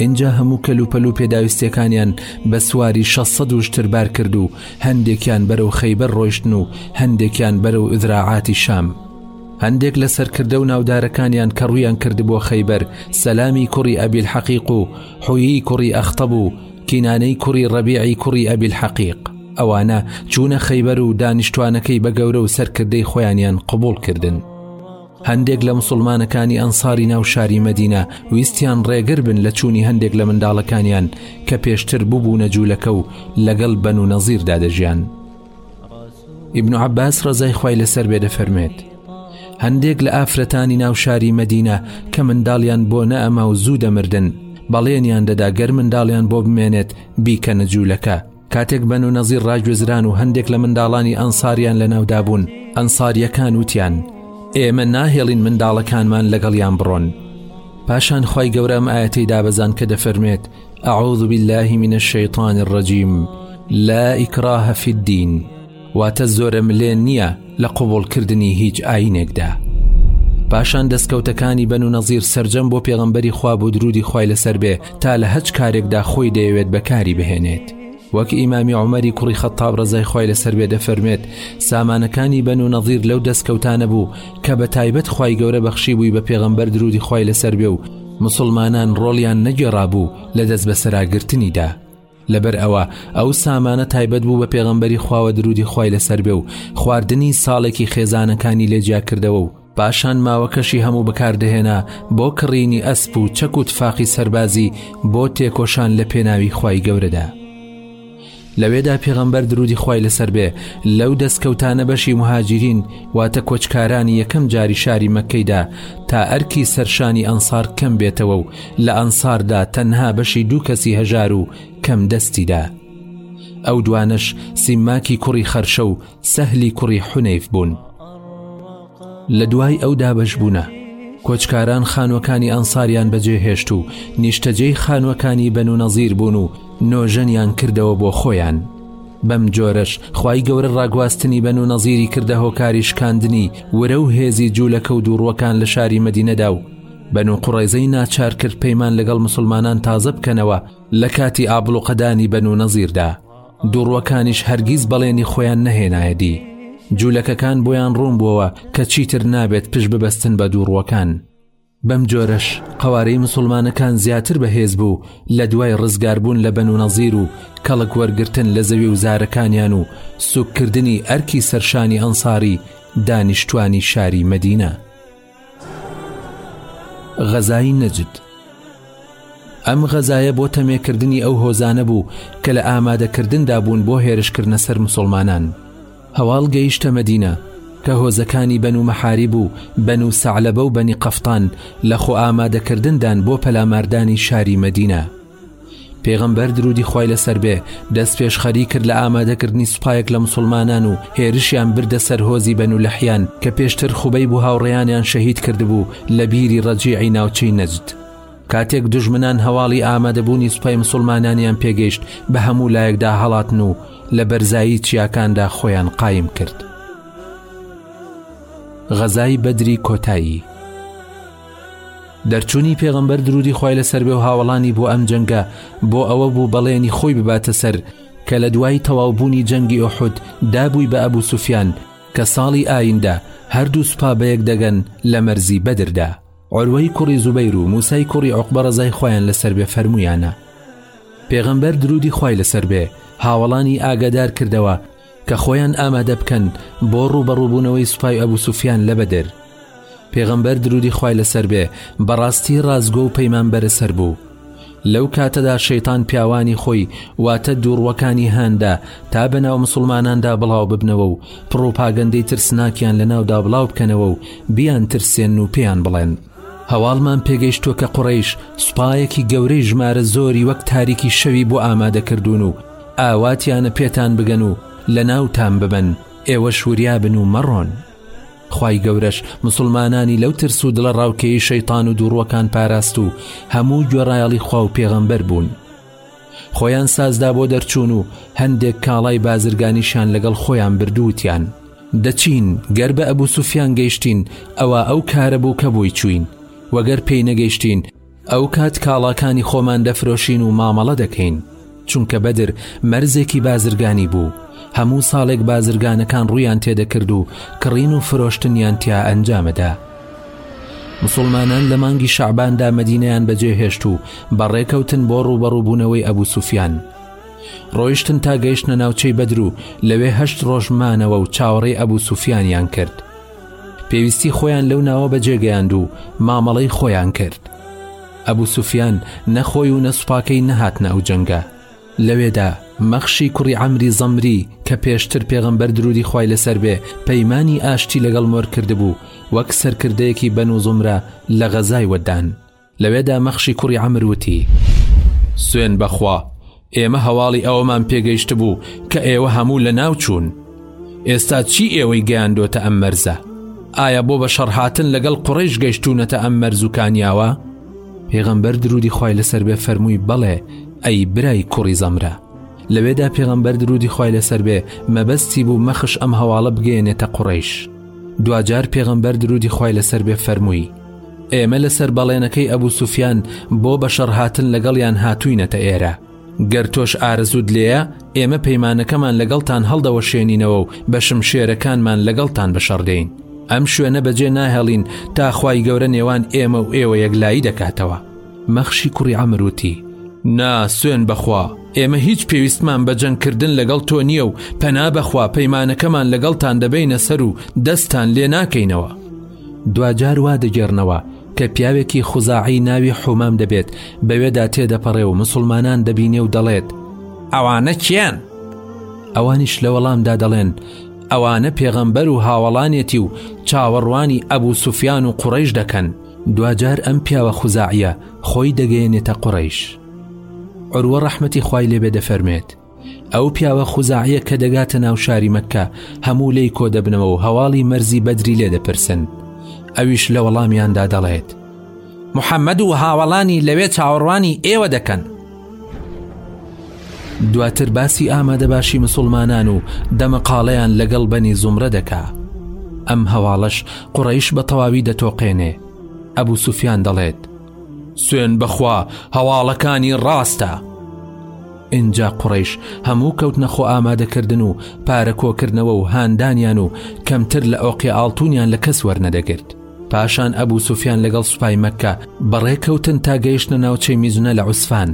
اینجا هەموو کەلوپەل و پێداویستەکانیان بە سواری 600 وشتر بار کرد و هەندێکیان بەرەو خەیبەر ڕۆیشتن و هەندێکیان بەرەو ئودراعاتی شام. هەندێک لە سەرکردە و ناودارەکانیان کە ڕوویان کردبووە خەیبەر سەلامی کوڕی ئەبیل حەقیق و حویی کوڕی ئەختەب و کینانەی کوڕی ڕەبیعی کوڕی ئەبیل حەقیق ئەوانە چوونە خەیبەر و دانیشتوانەکەی بە گەورە و سەرکردەی خۆیانیان قبول کردن هەندێک لە مسلمانەکانی ئەنساری ناو شاری مەدینە ویستیان ڕێگر بن لە چوونی هەندێک لە منداڵەکانیان کە پێشتر ببوونە جوولەکە و لەگەڵ بەن و نەزیردا دەژیان ابن عباس ڕزای خی لەسەر بێ دەفەرمێت هەندێک لە ئافرەتانی ناو شاری مەدینە کە منداڵیان بۆ نەئەما و زوو دەمردن بەڵێنیان دەدا گەر منداڵیان بۆ بمێنێت بیکە نەجوولەکە کاتێک بەن و نەزی ڕاگوێزران و هەندێک لە منداڵانی ئەنساریان لە ناودابوون ئەنساریەکان وتیان ئێمە ناهێڵین منداڵەکانمان لەگەڵیان بڕۆن پاشان خی گەورەم ئاەتی دابەزان کە دەفەرمێت اعوذ باللە من الشیطان الرجیم لا اکراه فی الدین واتە زۆرە ملێ نییە لە قوبوڵکردنی هیچ ئاینێکدا پاشان دەستکەوتەکانی بەن و نەزیر سرجەم بۆ پێغمبەری خواب و درودی خی لەسەر بێ تا لە هەچ کارێکدا خۆی دەیەوێت بەکاری بهێنێت وەک ئیمامی عومەری کوڕی خەتاب ڕزای خی لەسەر بێ دەفەرمێت سامانەکانی بەن و نەظیر لەو دەستکەوتانە بوو کە بە تایبەت خی گەورە بەخشی بووی بە پێغەمبەر درودی خی لەسەر بێ و مسلمانان ڕۆڵیان نەگێڕابوو لە دەست بەسەراگرتنیدا لەبەر ئەوە ئەو سامانە تایبەت بوو بە پێغەمبەری خواوە درودی خی لەسەر بێ و خواردنی ساڵێکی خێزانەکانی لێجیا کردەوە و پاشان ماوەکەشی هەموو بەکاردەهێنا بۆ کڕینی ئەسپ و چەک و تفاقی سەربازی بۆ تێکۆشان لە پێناوی خی گەورەدا لەوێدا پێغەمبەر درودی خی لەسەر بێ لەو دەستکەوتانە بەشی مهاجرین واتە کۆچکارانی یەکەم جاری شاری مەکەیدا تا ئەرکی سەرشانی ئەنسار کەم بێتەوە و لە ئەنساردا تەنها بەشی دوو کەسی هەژار و کەم دەستیدا ئەو دوانش سیماکی کوڕی خەرشە و سەهلی کوڕی حونەیف بوون لە دوای ئەو دابش بوونە کۆچکاران خانوەکانی ئەنساریان بەجێ هێشت و نیشتەجێی خانوەکانی بەن و نەزیر بوون و نۆژەنیان کردەوە بۆ خۆیان بەم جۆرەش خی گەورە ڕاگواستنی بەن و نەزیری کردە هۆکاری شکاندنی ورە و هێزی جوولەکە و دووڕوەکان لە شاری مەدینەدا و بەن و قوڕێزەی ناچار کرد پەیمان لەگەڵ مسلمانان تازە بکەنەوە لە کاتی ئابلوقەدانی بەن و نەزیردا دووڕوەکانیش هەرگیز بەڵێنی خۆیان نەهێنایە دی جوولەکەکان بۆیان ڕوون بووەوە کە چیتر نابێت پشت ببەستن بە دووڕوەکان بەم جۆرەش قوارەی مسلمانەکان زیاتر بەهێز بوو لە دوای ڕزگاربوون لە بەن و نەزیر و کەڵک وەرگتن لە زەوی و زارەکانیان و سوککردنی ئەرکی سەرشانی ئەنساری دانیشتوانی شاری مەدینە. غەزای نەجد ئەم غەزایە بۆ تەمێکردنی ئەو هۆزانە بوو کە لە ئامادەکردندا بوون بۆ هێرشکردە سەر مسلمانان هەواڵ گەیشتە مەدینە کە هۆزەکانی بەن و مەحاری بوو بەن و سەعلەبە و بەنی قەفتان لە خۆ ئامادەکردندان بۆ پەلاماردانی شاری مەدینە پێغەمبەر درودی خوای لەسەر بێ دەست پێشخەری کرد لە ئامادەکردنی سوپایەک لە مسوڵمانان و هێرشیان بردە سەر هۆزی بەنو لەحیان کە پێشتر خوبەیب و هاوڕێیانیان شەهید کردبوو لە بیری ڕەجیعی ناوچەی نەجد کاتێک دوژمنان هەواڵی ئامادەبوونی سوپای مسوڵمانانیان پێگەیشت بە هەموو لایەکدا هەڵاتن و لە بەرزایی چیاکاندا خۆیان قایم کرد غەزای بەدری کۆتایی. دەرچوونی پێغەمبەر درودی خوای لەسەر بێ و هاوەڵانی بۆ ئەم جەنگە بۆ ئەوە بوو بەڵێنی خۆی بباتە سەر کە لە دوای تەواوبوونی جەنگی ئۆحود دابووی بە ئەبوو سوفیان کە ساڵی ئایندە هەردوو سوپا بەیەک دەگەن لە مەرزی بەدردا عروەی کوڕی زوبەیر و موسای کوڕی عقبە ڕزای خۆیان لەسەر بێ فەرمویانە پێغەمبەر درودی خوای لەسەر بێ هاوەڵانی ئاگادار کردەوە کە خۆیان ئامادە بکەن بۆ ڕووبەڕووبوونەوەی سوپای ئەبوو سوفیان لە بەدر پێغەمبەر درودی خوای لەسەر بێ بەڕاستی ڕازگۆ و پەیمان بەرەسەر بوو لەو کاتەدا شەیتان پیاوانی خۆی واتە دووڕوەکانی هاندا تا بەناو مسلماناندا بڵاو ببنەوە و پڕوپاگەندەی ترسناکیان لە ناودا بڵاو بکەنەوە و بیان ترسێن و پێیان بڵێن هەواڵمان پێگەیشتووە کە قڕیش سوپایەکی گەورەی ژمارە زۆری وەک تاریکی شەوی بۆ ئامادەکردوون و ئاواتیانە پێتان بگەن و لە ناوتان ببەن ئێوەش وریابن و مەڕۆن خوای گەورەش مسلمانانی لەو ترس و دڵە ڕاوکێی شەیتان و دووڕوەکان پاراست و هەموو گوێڕایەڵی خوا و پێغەمبەر بوون خۆیان سازدا بۆ دەرچوون و هەندێک کاڵای بازرگانیشان لەگەڵ خۆیان بردووتیان دەچین گەر بە ئەبوو سوفیان گەیشتین ئەوە ئەو کارە بوو کە بۆی چوین وەگەر پێی نەگەیشتین ئەو کات کاڵاکانی خۆمان دەفرۆشین و مامەڵە دەکەین چونکە بەدر مەرزێکی بازرگانی بوو هەموو ساڵێک بازرگانەکان ڕویان تێدەکرد و کڕین و فرۆشتنیان تیا ئەنجامەدا مسلمانان لە مانگی شعباندا مدینیان بەجێهێشت و بەڕێکەوتن بۆ ڕوبەڕوبوونەوەی ئەبوو سوفیان ڕۆیشتن تا گەیشتە ناوچەی بەدر و لەوێ هەشت ڕۆژمانەوە و چاوەڕێی ئەبوو سوفیانیان کرد پێویستی خۆیان لەو ناوە بەجێگەیاند و مامەڵەی خۆیان کرد ئەبوو سوفیان نەخۆی و نەسوپاکەی نەهاتنە ئەو جەنگە لەوێدا مەخشی کوڕی ئەمری زەمری کە پێشتر پێغەمبەر درودی خی لەسەر بێ پەیمانی ئاشتی لەگەڵ مۆر کردبوو وەک سەرکردەیەکی بەن و زمرە لە غەزای وەدان لەوێدا مەخشی کوڕی عەمر وتی، سوێن بەخوا ئێمە هەواڵی ئەوەمان پێگەیشتبوو کە ئێوە هەموو لە ناو چوون، ئێستا چی ئێوەی گەیاندۆتە ئەم مەرزە؟ ئایا بۆ بە شەڕ هاتن لەگەڵ قوڕەیش گەیشتوونەتە ئەم مەرز و کانیاوە؟ پێغەمبەر دروودی خوای لەسەر بێ فەرمووی، بەڵێ ئەی برای کوڕی زەمرە. لەوێدا پێغەمبەر دروودی خوای لەسەر بێ مەبەستی بوو مەخش ئەم هەواڵە بگەیەنێتە قوڕەیش. دواجار پێغەمبەر دروودی خوای لەسەر بێ فەرمووی، ئێمە لەسەر بەڵێنەکەی ئەبوو سوفیان بۆ بەشەڕ هاتن لەگەڵیان هاتوینەتە ئێرە گەر تۆش ئارەزود لێە ئێمە پەیمانەکەمان لەگەڵتان هەڵدەوەشێنینەوە و بەشم شێرەکانمان لەگەڵتان بەشەڕدەین ئەم شوێنە بەجێ ناهێڵین تاخوای گەورە نێوان ئێمە و ئێوە یەکلایی دەکاتەوە مەخشی کوڕی ئەمروتی نا سوێن بەخوا ئێمە هیچ پێویستمان بە جەنگکردن لەگەڵ تۆ نییە و پەنا بەخوا پەیمانەکەمان لەگەڵتان دەبینە سەر و دەستان لێ ناکەینەوە دواجار وا دەگێڕنەوە کە پیاوێکی خوزاعی ناوی حومام دەبێت بەوێدا تێدەپەڕێ و مسوڵمانان دەبینێ و دەڵێت ئەوانە کێن؟ ئەوانیش لە وەڵامدا دەڵێن ئەوانە پێغەمبەر و هاوەڵانێتی و چاوەڕوانی ئەبوو سوفیان و قوڕیش دەکەن دواجار ئەم پیاوە خوزاعە خۆی دەگەیەنێتە قوڕیش. عروە ڕەحمەتی خوای لێبێ دەفەرمێت ئەو پیاوە خوزاعیە کە دەگاتە ناو شاری مەکە هەموو لێی کۆ دەبنەوە و هەواڵی مەرزی بەدری لێ دەپرسن ئەویش لە وەڵامیاندا دەڵێت محەممەد و هاوەڵانی لەوێ چاوەڕوانی ئێوە دەکەن دواتر باسی ئامادە باشی مسلمانان و دەمەقاڵەیان لەگەڵ بەنی زومرە دەکا ئەم هەواڵش قڕیش بە تەواوی دەتۆقێنێ ئەبوو سوفیان دەڵێت سوێن بەخوا هەواڵەکانی ڕاستە ئینجا قڕیش هەموو کەوتنە خۆ ئامادەکردن و پارە کۆکردنەوە و هاندانیان و کەمتر لە ئۆقی ئاڵتونیان لە کەس وەرنەدەگرت پاشان ئەبوو سوفیان لەگەڵ سوپای مەکە بەڕێکەوتن تا گەیشتە ناوچەی میزنە لە عوسفان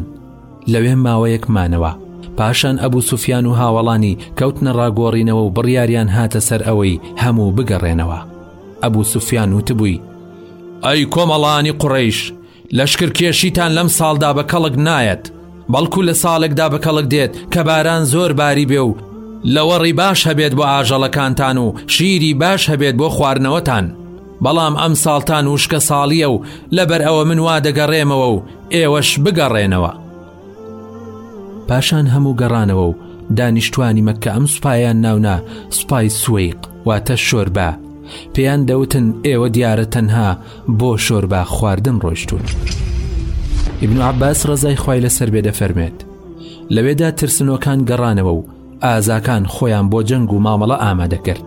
لەوێ ماوەیەک مانەوە پاشان ئەبوو سوفیان و هاوڵانی کەوتنە ڕاگۆڕینەوە و بڕیاریان هاتە سەر ئەوەی هەموو بگەڕێنەوە ئەبوو سوفیان وتبووی ئەی کۆمەڵانی قڕیش لەشکر کێشیتان لەم ساڵدا بە کەڵک نایەت بەڵکو لە ساڵێکدا بە کەڵک دێت کە باران زۆر باری بێ و لەوەڕی باش هەبێت بۆ ئاژەڵەکانتان و شیری باش هەبێت بۆ خواردنەوەتان بەڵام ئەم ساڵتان وشکە ساڵیە و لەبەر ئەوە من وا دەگەڕێمەوە و ئێوەش بگەڕێنەوە پاشان هەموو گەڕانەوە و دانیشتوانی مەکە ئەم سوپایان ناونا سوپای سویق واتە شۆربا پێیان دەوتن ئێوە دیارە تەنها بۆ شۆربا خواردن ڕۆشتون ئیبن عباس ڕزای خی لەسەر بێ دەفەرمێت لەوێدا ترسنۆکان گەڕانەوە و ئازاکان خۆیان بۆ جەنگ و مامەڵە ئامادەکرد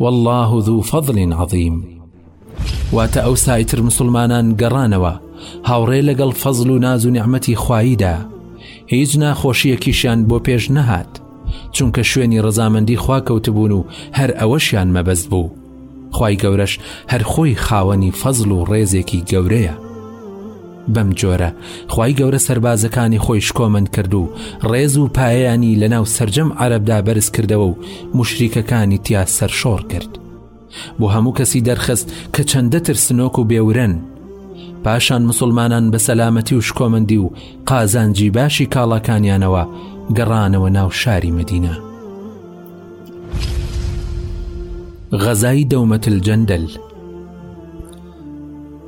واللە ذو فضل عظیم واتە ئەو سایتر مسلمانان گەڕانەوە هاوڕێ لەگەڵ فەزل و ناز و نعممەتی خواییدا هیچ ناخۆشیەکیشیان بۆ پێش نەهات چونکە شوێنی ڕزامەندی خوا کەوتبوون و هەر ئەوەشیان مەبەست بوو خی گەورەش هەرخۆی خاوەنی فەزل و ڕێزێکی گەورەیە بەم جۆرە خوای گەورە سەربازەکانی خۆی شکۆمەند کرد و ڕێز و پایەیانی لە ناو سرجەم عەرەبدا بەرز کردەوە و مشریکەکانی تیا سەرشۆڕ کرد بۆ هەموو کەسی دەرخست کە چەندە ترسنۆک و بێورەن پاشان مسلمانان بە سەلامەتی و شکۆمەندی و قازانجی باشی کاڵاکانیانەوە گەڕانەوە ناو شاری مدینە غەزای دەومەتل جەندەل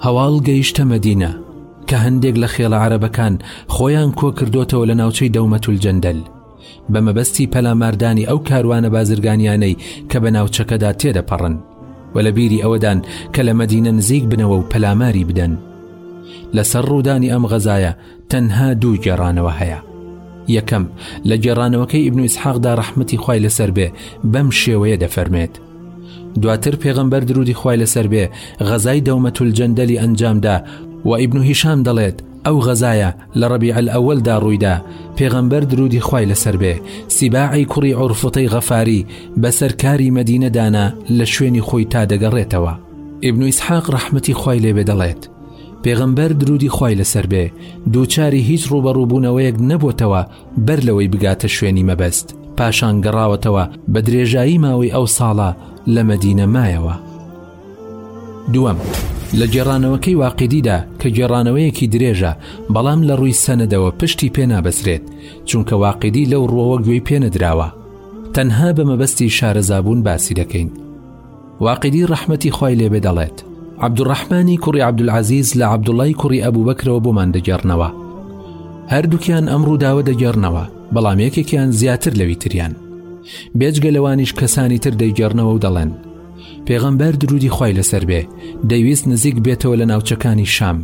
هەواڵ گەیشتە مەدینە کە هەندێک لە خێڵە عەرەبەکان خۆیان کۆکردوتەوە لە ناوچەی دەومەتول جەندەل بە مەبەستی پەلاماردانی ئەو کاروانە بازرگانیانەی کە بە ناوچەکەدا تێدەپەڕن و لە بیری ئەوەدان کە لە مەدینە نزیک بنەوە و پەلاماری بدەن لەسەر ڕوودانی ئەم غەزایە تەنها دوو گێڕانەوە هەیە یەکەم لە گێڕانەوەکەی ئیبن ئیسحاقدا ڕەحمەتی خوای لەسەر بێ بەم شێوەیە دەفەرمێت دواتر پێغەمبەر درودی خوای لەسەر بێ غەزای دەومەتول جەندەلی ئەنجامدا و ئیبن و هیشان دەڵێت ئەو غەزایە لە ڕەبی ئەلئەوەلدا ڕوویدا پێغەمبەر درودی خوای لەسەر بێ سیباعی کوڕی عورفوتەی غەفاری بەسەر کاری مەدینەدانا لە شوێنی خۆی تا دەگەڕێتەوە ئیبن و ئیسحاق ڕەحمەتی خوای لێبێ دەڵێت پێغەمبەر، درودی خوای لەسەر بێ، دووچاری هیچ ڕووبەڕووبوونەوەیەک نەبۆتەوە بەر لەوەی بگاتە شوێنی مەبەست، پاشان گەڕاوەتەوە بە درێژایی ماوەی ئەو ساڵە لە مەدینە مایەوە. دووەم، لە گێڕانەوەکەی واقیدیدا کە گێڕانەوەیەکی درێژە، بەڵام لە ڕووی سەنەدەوە پشتی پێ نابەسرێت، چونکە واقیدی لەو ڕووەوە گوێی پێ نەدراوە. تەنها بە مەبەستی شارەزابوون باسی دەکەین. واقیدی ڕەحمەتی خوای لێبێ دەڵێت عەبدوڕەحمانی کوڕی عەبدولعەزیز لە عەبدوڵای کوڕی ئەبوبەکرەوە بۆمان دەگێڕنەوە هەردووکیان ئەم ڕووداوە دەگێڕنەوە بەڵام یەکێکیان زیاتر لەوی تریان بێجگە لەوانیش کەسانی تر دەیگێڕنەوە و دەڵێن پێغەمبەر درودی خی لەسەر بێ دەیویست نزیک بێتەوە لە ناوچەکانی شام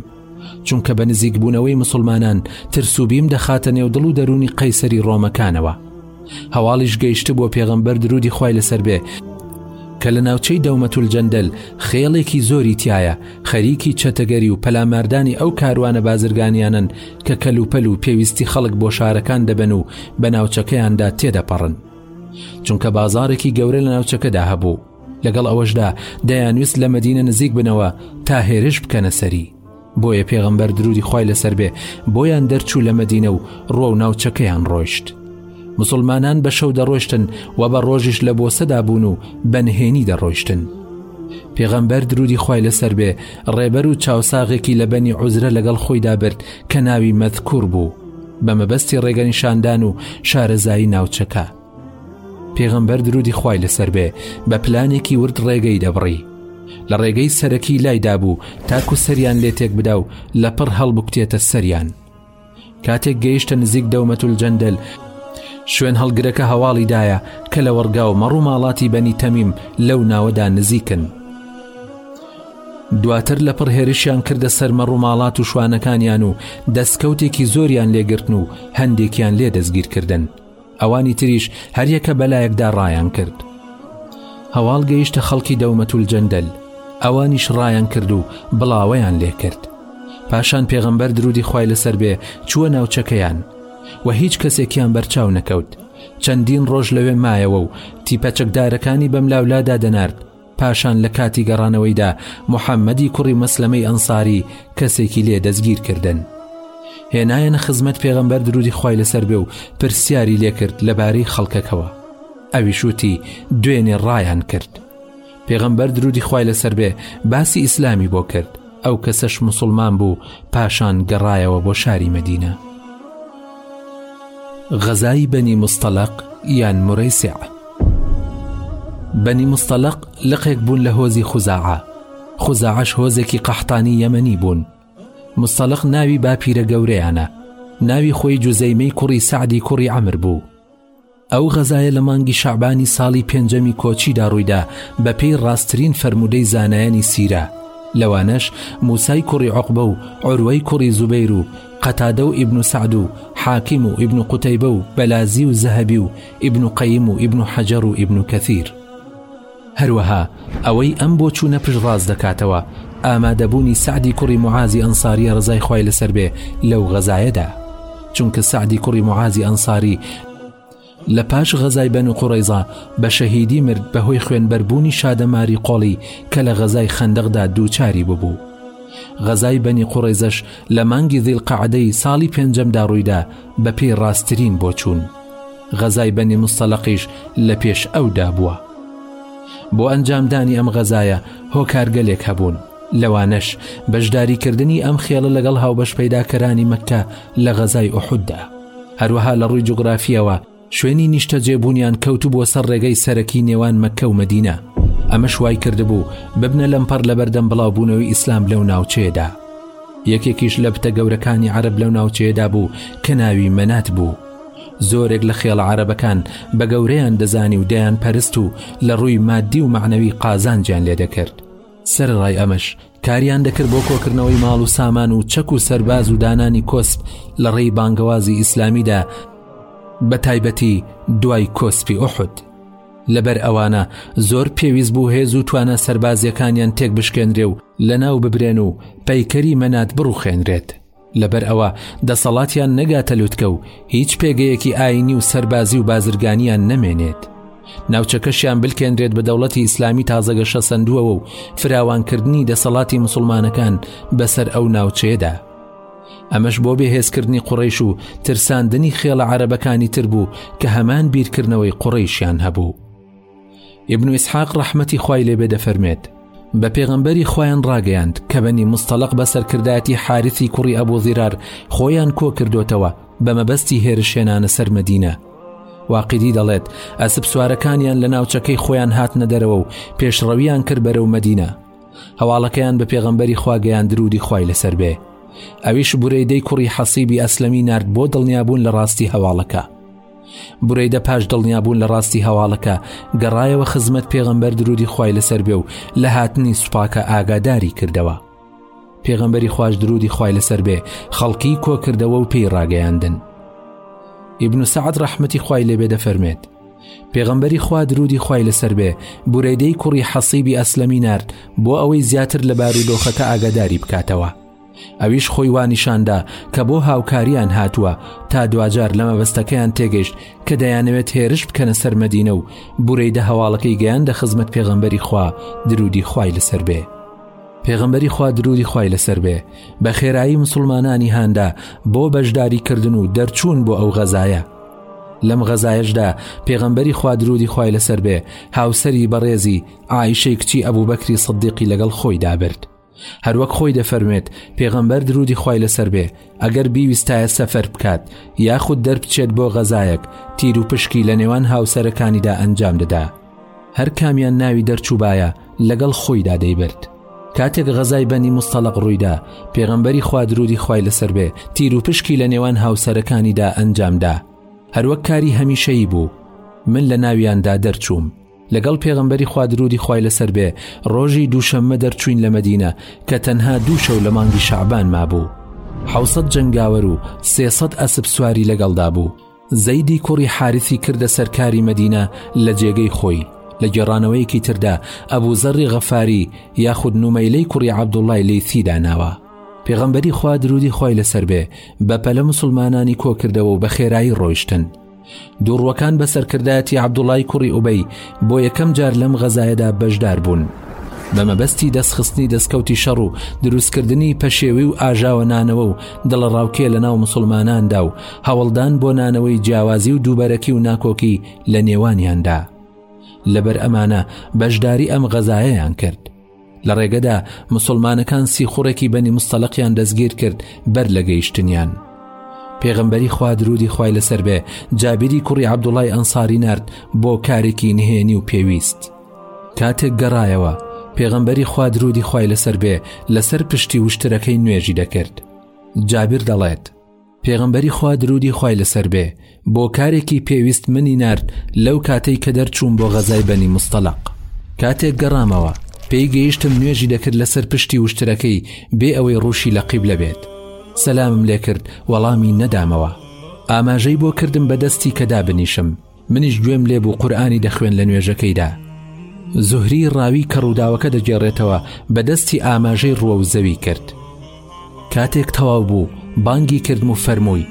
چونکە بە نزیکبوونەوەی مسوڵمانان ترس و بیم دەخاتە نێو دڵ و دەرونی قەیسەری ڕۆمەکانەوە هەواڵیش گەیشت بۆ پێغەمبەر درودی خی لەسەر بێ کە لە ناوچەی دەومەتول جەندەل خێڵێکی زۆری تایە خەریکی چەتەگەری و پەلاماردانی ئەو کاروانە بازرگانیانن کە کەلوپەل و پێویستی خەڵک بۆ شارەکان دەبن و بە ناوچەکەیاندا تێدەپەڕن چونکە بازارێکی گەورە لە ناوچەکەدا هەبوو لەگەڵ ئەوەشدا دەیانویست لە مدینە نزیک بنەوە تا هێرش بکەنە سەری بۆیە پێغمبەر درودی خی لەسەر بێ بۆیان دەرچوو لە مدینە و ڕۆ و ناوچەکەیان ڕۆیشت مسلمانان بە شەو دەڕۆشتن و بە ڕۆژیش لە بۆ سەدا بوون و بەنهێنی دەڕۆشتن پێغەمبەر درودی خی لەسەر بێ ڕێبەر و چاوساغێکی لە بەنی عوزرە لەگەڵ خۆیدا برد کە ناوی مەذکور بوو بە مەبەستی ڕێگەنیشاندان و شارەزایی ناوچەکە پێغەمبەر درودی خوای لەسەر بێ بە پلانێکی ورد ڕێگەی دەبڕی لە ڕێگەی سەرەکی لای دابوو تاکو سەریان لێ تێک بدا و لە پڕ هەڵبکتێتە سەریان کاتێک گەیشتە نزیک دەومەتول جەندەل شوێن هەڵگرەکە هەواڵی دایە کە لە وەڕگا و مەڕوو ماڵاتی بەنی تەمیم لەو ناوەدا نزیکن دواتر لە پڕ هێرشیان کردە سەرمە ڕووماڵات و شوانەکانیان و دەستکەوتێکی زۆریان لێگرتن و هەندێکیان لێ دەستگیرکردن ئەوانی تریش هەریەکە بەلایەکدا ڕایان کرد هەواڵ گەیشتە خەڵکی دەومەتول جەندەل ئەوانیش ڕایان کرد و بڵاوەیان لێ کرد پاشان پێغەمبەر درودی خی لەسەر بێ چووە ناوچەکەیان و هیچ کەسێکیان بەرچاو نەکەوت چەندین ڕۆژ لەوێ مایەوە و تیپەچەکدارەکانی بەم لاولادا دەنارد پاشان لە کاتی گەڕانەوەیدا محەمەدی کوڕی مەسلەمەی ئەنساری کەسێکی لێ دەستگیر کردن هێنایەنە خزمەت پێغەمبەر درودی خوای لەسەر بێ و پرسیاری لێکرد لەبارەی خەڵکەکەوە ئەویش وتی دوێنێ ڕایان کرد پێغەمبەر درودی خوای لەسەر بێ باسی ئیسلامی بۆ کرد ئەو کەسەش مسلمان بوو پاشان گەڕایەوە بۆ شاری مەدینە غەزای بەنی موستەڵەق یان مورەیسیع بەنی موستەڵەق لقێک بوون لە هۆزی خوزاعە خوزاعەش هۆزێکی قەحتانی یەمەنی بوون مستەڵق ناوی باپیرە گەورەیانە ناوی خۆی جوزەیمەی کوڕی سەعدی کوڕی ئەمر بوو ئەو غەزایە لە مانگی شەعبانی ساڵی پێنجەمی کۆچیدا ڕوویدا بەپێی ڕاستترین فەرموودەی زانایانی سیرە، لەوانەش موسای کوڕی عوقبە و عوروەی کوڕی زوبەیر و قەتادە و ئیبن سەعد و حاکم و ئیبن قوتەیبە و بەلازی و زەهەبی و ئیبن قەیم و ئیبن حەجەر و ئیبن کەثیر. هەروەها ئەوەی ئەم بۆچوونە پشتڕاست دەکاتەوە ئامادەبوونی سەعدی کوڕی موعازی ئەنساریە ڕەزای خوای لەسەر بێ لەو غەزایەدا چونکە سەعدی کوڕی موعازی ئەنساری لە پاش غەزای بەنو قوڕەیزا بە شەهیدی مرد بەهۆی خوێنبەربوونی شادەماری قۆڵی کە لە غەزای خەندەقدا دووچاری ببوو غەزای بەنی قوڕەیزەش لە مانگی ذیلقەعدەی ساڵی پێنجەمدا ڕوویدا بە پێی ڕاستترین بۆچوون غەزای بەنی مستەلەقیش لە پێش ئەودا بووە بۆ ئەنجامدانی ئەم غەزایە هۆکارگەلێک هەبوون لەوانەش بەشداریکردنی ئەم خێڵە لەگەڵ هاوبەش پەیداکەرانی مەکە لە غەزای ئوحوددا هەروەها لە ڕووی جوگرافیەوە شوێنی نیشتەجێبوونیان کەوتبووە سەر ڕێگەی سەرەکی نێوان مەککە و مەدینە ئەمەش وای کردبوو ببنە لەمپەڕ لە بەردەم بڵاوبوونەوەی ئیسلام لەو ناوچەیەدا یەکێکیش لە بتە گەورەکانی عرب لەو ناوچەیەدا بوو کە ناوی مەنات بوو زۆرێک لە خێڵە عربەکان بە گەورەیان دەزانی و دەیان پەرست و لە ڕووی مادی و معنەوی قازانجیان لێ دەکرد سەرڕای ئەمەش کاریان دەکرد بۆ کۆکردنەوەی ماڵ و سامان و چەک و سەرباز و دانانی کۆسپ لە ڕێی بانگەوازی ئیسلامیدا بە تایبەتی دوای کۆسپی ئۆحد لەبەر ئەوانە زۆر پێویست بوو هێز و توانە سەربازیەکانیان تێک بشکێنرێ و لە ناو ببرێن و پەیکەری مەنات بڕوخێنرێت لەبەر ئەوە دەسەڵاتیان نەگاتە لوتکە و هیچ پێگەیەکی ئاینی و سەربازی و بازرگانیان نەمێنێت ناوچەکەشیان بلکێنرێت بە دەوڵەتی ئیسلامی تازەگەشە سندووەوە و فراوانکردنی دەسەڵاتی مسلمانەکان بەسەر ئەو ناوچەیەدا ئەمەش بۆ بێهێزکردنی قڕیش و ترساندنی خێڵە عربەکانی تر بوو کە هەمان بیرکردنەوەی قڕیشیان هەبوو ابن اسحاق ڕەحمەتی خوای لێ بێ دەفەرمێت بە پێغەمبەری خوایان ڕاگەیاند کە بەنی مستەڵق بە سەرکردایەتی حارثی کوڕی ئەبو ذرار خۆیان کۆ کردوتەوە بە مەبەستی هێرش هێنانە سەر مەدینە واقیدی دەڵێت ئەسب سوارەکانیان لە ناوچەکەی خۆیان هاتنە دەرەوە و پێشڕەویان کرد بەرەو مەدینە هەواڵەکەیان بە پێغەمبەری خواگەیان درودی خوای لەسەر بێ ئەویش بورەی دەی کوڕی حەسیبی ئەسلەمی نرد بۆ دڵنیابوون لە ڕاستی هەواڵەکە برەیدە پاش دڵنیابوون لە ڕاستی هەواڵەکە گەڕایەوە خزمەت پێغەمبەر درودی خوای لەسەر بێ و لە هاتنی سوپاکە ئاگاداری کردەوە پێغەمبەری خوش درودی خوای لەسەر بێ خەڵکی کۆکردەوە و پێی ڕاگەیاندن ئیبن سعات ڕەحمەتی خوای لێبێ دەفەرمێت پێغەمبەری خوا درودی خوای لەسەر بێ بورەیدەی کوڕی حەسیبی ئەسلەمی نرد بۆ ئەوەی زیاتر لە بارودۆخەکە ئاگاداری بکاتەوە ئەویش خۆی وا نیشاندا کە بۆ هاوکاریان هاتووە تا دواجار لە مەبەستەکەیان تێگەشت کە دەیانەوێت هێرش بکەنە سەر مەدینە و بورەی دە هەواڵەکەی گەیان دە خزمەت پێغەمبەری خوا درودی خوای لەسەر بێ پێغەمبەری خوا درودی خوای لەسەر بێ بە خێرایی مسلمانانی هاندا بۆ بەشداری کردن و دەرچوون بۆ ئەو غەزایە لەم غەزایشدا پێغەمبەری خوا درودی خوای لەسەر بێ هاوسری بەڕێزی ئایشەی کچی ئەبوو بەکری سەدیقی لەگەڵ خۆی دابرد هەروەک خۆی دەفەرمێت پێغەمبەر درودی خی لەسەر بێ ئەگەر بیویستایە سەفەر بکات یاخود دەربچێت بۆ غەزایەک تیر و پشکی لە نێوان هاوسەرەکانیدا ئەنجام دەدا هەر کامیان ناوی دەرچووبایە لەگەڵ خۆیدا دەیبرد کاتێک غەزای بەنی مستەڵق ڕوویدا پێغەمبەری خوادرودی خی لەسەر بێ تیر و پشکی لە نێوان هاوسەرەکانیدا ئەنجامدا هەروەک کاری هەمیشەیی بوو من لە ناویاندا دەرچووم لەگەڵ پێغەمبەری خوا درودی خوای لەسەر بێ ڕۆژی دووشەممە دەرچووین لە مەدینە کە تەنها دوو شەو لە مانگی شەعبان مابوو حەوسەت جەنگاوەر و سێسەد ئەسپ سواری لەگەڵدا بوو زەیدی کوڕی حارثی کردە سەرکاری مەدینە لە جێگەی خۆی لە گێڕانەوەیەکی تردا ئەبوو زەڕی غەفاری یاخود نومەیلەی کوڕی عەبدوڵای لی تیدا ناوە پێغەمبەری خوا درودی خوای لەسەر بێ بە پەلە مسلمانانی کۆکردەوە و بە خێرایی ڕۆیشتن دووڕوەکان بە سەرکردایەتی عەبدوڵای کوڕی ئوبەی بۆ یەکەم جار لەم غەزایەدا بەشدار بوون بە مەبەستی دەستخستنی دەستکەوتی شەڕ و دروستکردنی پەشێوی و ئاژاوە نانەوە و دڵەڕاوکێ لە ناو مسلماناندا و هەوڵدان بۆ نانەوەی جیاوازی و دووبەرەکی و ناکۆکی لە نێوانیاندا لەبەر ئەمانە بەشداری ئەم غەزایەیان کرد لە ڕێگەدا مسوڵمانەکان سیخوڕێکی بەنی مستەلقیان دەستگیر کرد بەر لە گەیشتنیان پێغمبەری خوا درودی خوای لەسەر بێ جابیری کوڕی عبدوڵای ئەنساری نرد بۆ کارێکی نهێنی و پێویست کاتێک گەڕایەوە پێغمبەری خوا درودی خوای لەسەر بێ لەسەر پشتی وشترەکەی نوێژی دەکرد جابیر دەڵێت پێغەمبەری خوا درودی خوای لەسەر بێ بۆ کارێکی پێویست منی نارد لەو کاتەی کە دەرچووم بۆ غەزای بەنی مستەلق کاتێک گەڕامەوە پێی گەیشتم نوێژی دەکرد لەسەر پشتی وشترەکەی بێ ئەوەی ڕووشی لە قیبلە بێت سەلامم لێکرد وەڵامی نەدامەوە ئاماژەی بۆ کردم بە دەستی کە دابنیشم منیش گوێم لێ بوو قورئانی دەخوێن لە نوێژەکەیدا زوهری ڕاوی کە ڕووداوەکە دەگێڕێتەوە بە دەستی ئاماژەی ڕوە و زەوی کرد کاتێک تەواو بوو بانگی کردم و فەرمووی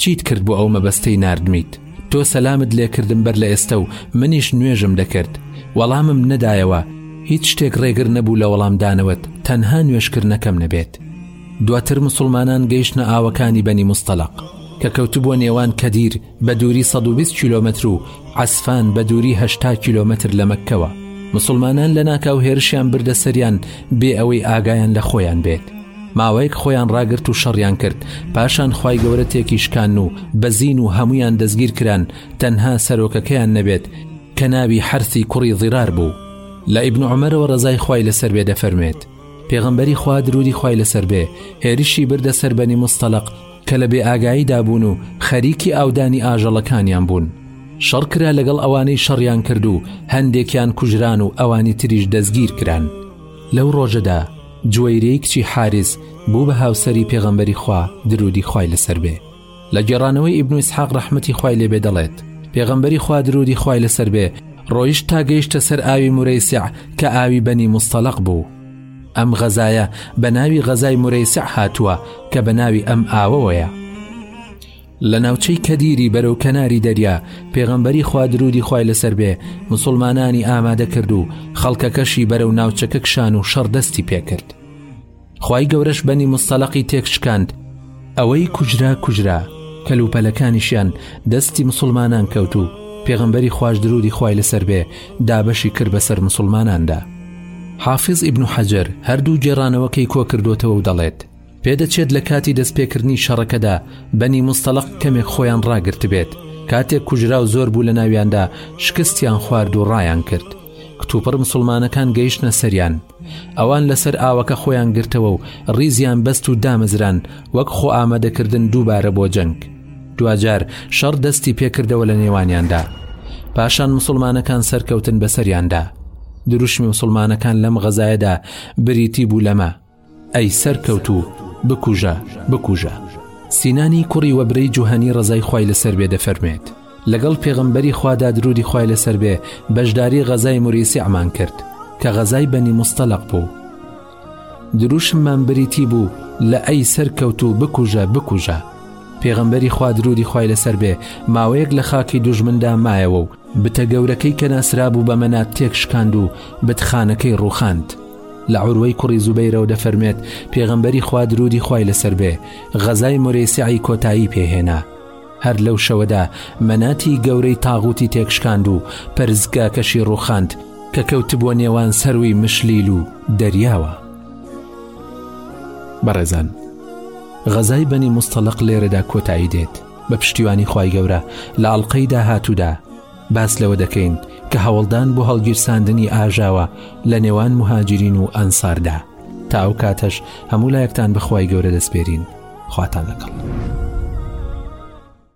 چیت کرد بۆ ئەو مەبەستەی نردمیت تۆ سەلامت لێکردم بەر لە ئێستە و منیش نوێژم دەکرد وەڵامم نەدایەوە هیچ شتێک ڕێگر نەبوو لە وەڵامدانەوەت تەنها نوێشکردنەکەم نەبێت دواتر مسلمانان گەیشتە ئاوەکانی بەنی مستەلق کە کەوتبووە نێوان کەدیر بە دووری سەد و بیست کیلۆمەتر و عەسفان بە دووری هەشتا کیلۆمەتر لە مەککەوە. موسڵمانان لەناکاو هێرشیان بردە سەریان بێ ئەوەی ئاگایان لە خۆیان بێت. ماوەیەک خۆیان ڕاگرت و شەڕیان کرد، پاشان خوای گەورە تێکیشکان و بەزین و هەموویان دەستگیر کران تەنها سەرۆکەکەیان نەبێت کە ناوی حەرثی کوڕی ضرار بوو. لە ئیبن عومەرەوە ڕەزای خوای لەسەر بێ دەفەرموێت، پێغەمبەری خوا دروودی خوای لەسەر بێ هێرشی بردە سەر بەنی موستەلەق، کە لە بێ ئاگاییدا بوون و خەریکی ئاودانی ئاژەڵەکانیان بوون شەڕ کرا لەگەڵ ئەوانەی شەڕیان کرد و هەندێکیان کوژران و ئەوانی تریش دەستگیر کران لەو ڕۆژەدا جوێرەی کچی حارز بوو بە هاوسەری پێغەمبەری خوا درودی خوای لەسەر بێ لە گێڕانەوەی ئیبن و ئیسحاق ڕەحمەتی خوای لێبێ دەڵێت پێغەمبەری خوا درودی خوای لەسەر بێ ڕۆیشت تا گەیشتە سەر ئاوی مورەیسع کە ئاوی بەنی مستەلق بوو ئەم غەزایە بە ناوی غەزای مرەیسع هاتووە کە بە ناوی ئەم ئاوەوەیە لە ناوچەی کەدیری بەرەو کەناری دەریا پێغەمبەری خوا درودی خوای لەسەر بێ مسلمانانی ئامادە کرد و خەڵکەکەشی بەرەو ناوچەکە کشان و شەڕدەستی پێکرد خی گەورەش بەنی مستەلقی تێکشکاند ئەوەی کوژرا کوژرا کەلوپەلەکانیشیان دەستی مسوڵمانان کەوت و پێغەمبەری خواش درودی خوای لەسەر بێ دابەشی کرد بەسەر مسوڵماناندا حافظ ئیبن و حەجەر هەردوو گێڕانەوەکەی کۆ کردوتەوە و دەڵێت پێدەچێت لە کاتی دەستپێکردنی شەڕەکەدا بەنی مستەڵق کەمێک خۆیان ڕاگرتبێت کاتێک کوژراو زۆر بوو لە ناویاندا شکستیان خوارد و ڕایان کرد کتوپڕ مسلمانەکان گەیشتە سەریان ئەوان لەسەر ئاوەکە خۆیان گرتەوە و ڕیزیان بەست و دامەزران وەک خۆ ئامادەکردن دووبارە بۆ جەنگ دواجار شەڕ دەستی پێکردەوە لە نێوانیاندا پاشان مسلمانەکان سەرکەوتن بەسەریاندا دروشمی مسلمانەکان لەم غەزایەدا بریتی بوو لەمە ئەی سەرکەوت و بکوژە بکوژە سینانی کوڕی وەبرەی جوهانی ڕزای خی لەسەر بێ دەفەرمێت لەگەڵ پێغەمبەری خوادا درودی خوای لەسەر بێ بەشداری غەزای موریسیعمان کرد کە غەزای بەنی مستەلق بوو دروشممان بریتی بوو لە ئەی سەرکەوت و بکوژە بکوژە پێغەمبەری خوا درودی خوای لەسەر بێ ماوەیەک لە خاکی دوژمندا مایەوە و بتە گەورەکەی کە ناسرابوو بە مەنات تێک شکاند و بتخانەکەی ڕوخاند لە عروەی کوڕی زوبەیرەوە دەفەرمێت پێغەمبەری خوا درودی خوای لەسەر بێ غەزای مورەیسعی کۆتایی پێهێنا هەر لەو شەوەدا مەناتی گەورەی تاغوتی تێکشکاند و پەرستگاکەشی ڕووخاند کە کەوتبووە نێوان سەرووی مشلیل و دەریاوە. بەڕێزان غەزای بەنی مستەڵق لێرەدا کۆتایی دێت بە پشتیوانی خی گەورە لە ئەڵلقەی داهاتوودا باس لەوە دەکەین کە هەوڵدان بۆ هەڵگیرساندنی ئاژاوە لە نێوان مهاجرین و ئەنساردا تا ئەو کاتەش هەموو لایەکتان بەخوای گەورە دەسپێرین خواتان لەگەڵ.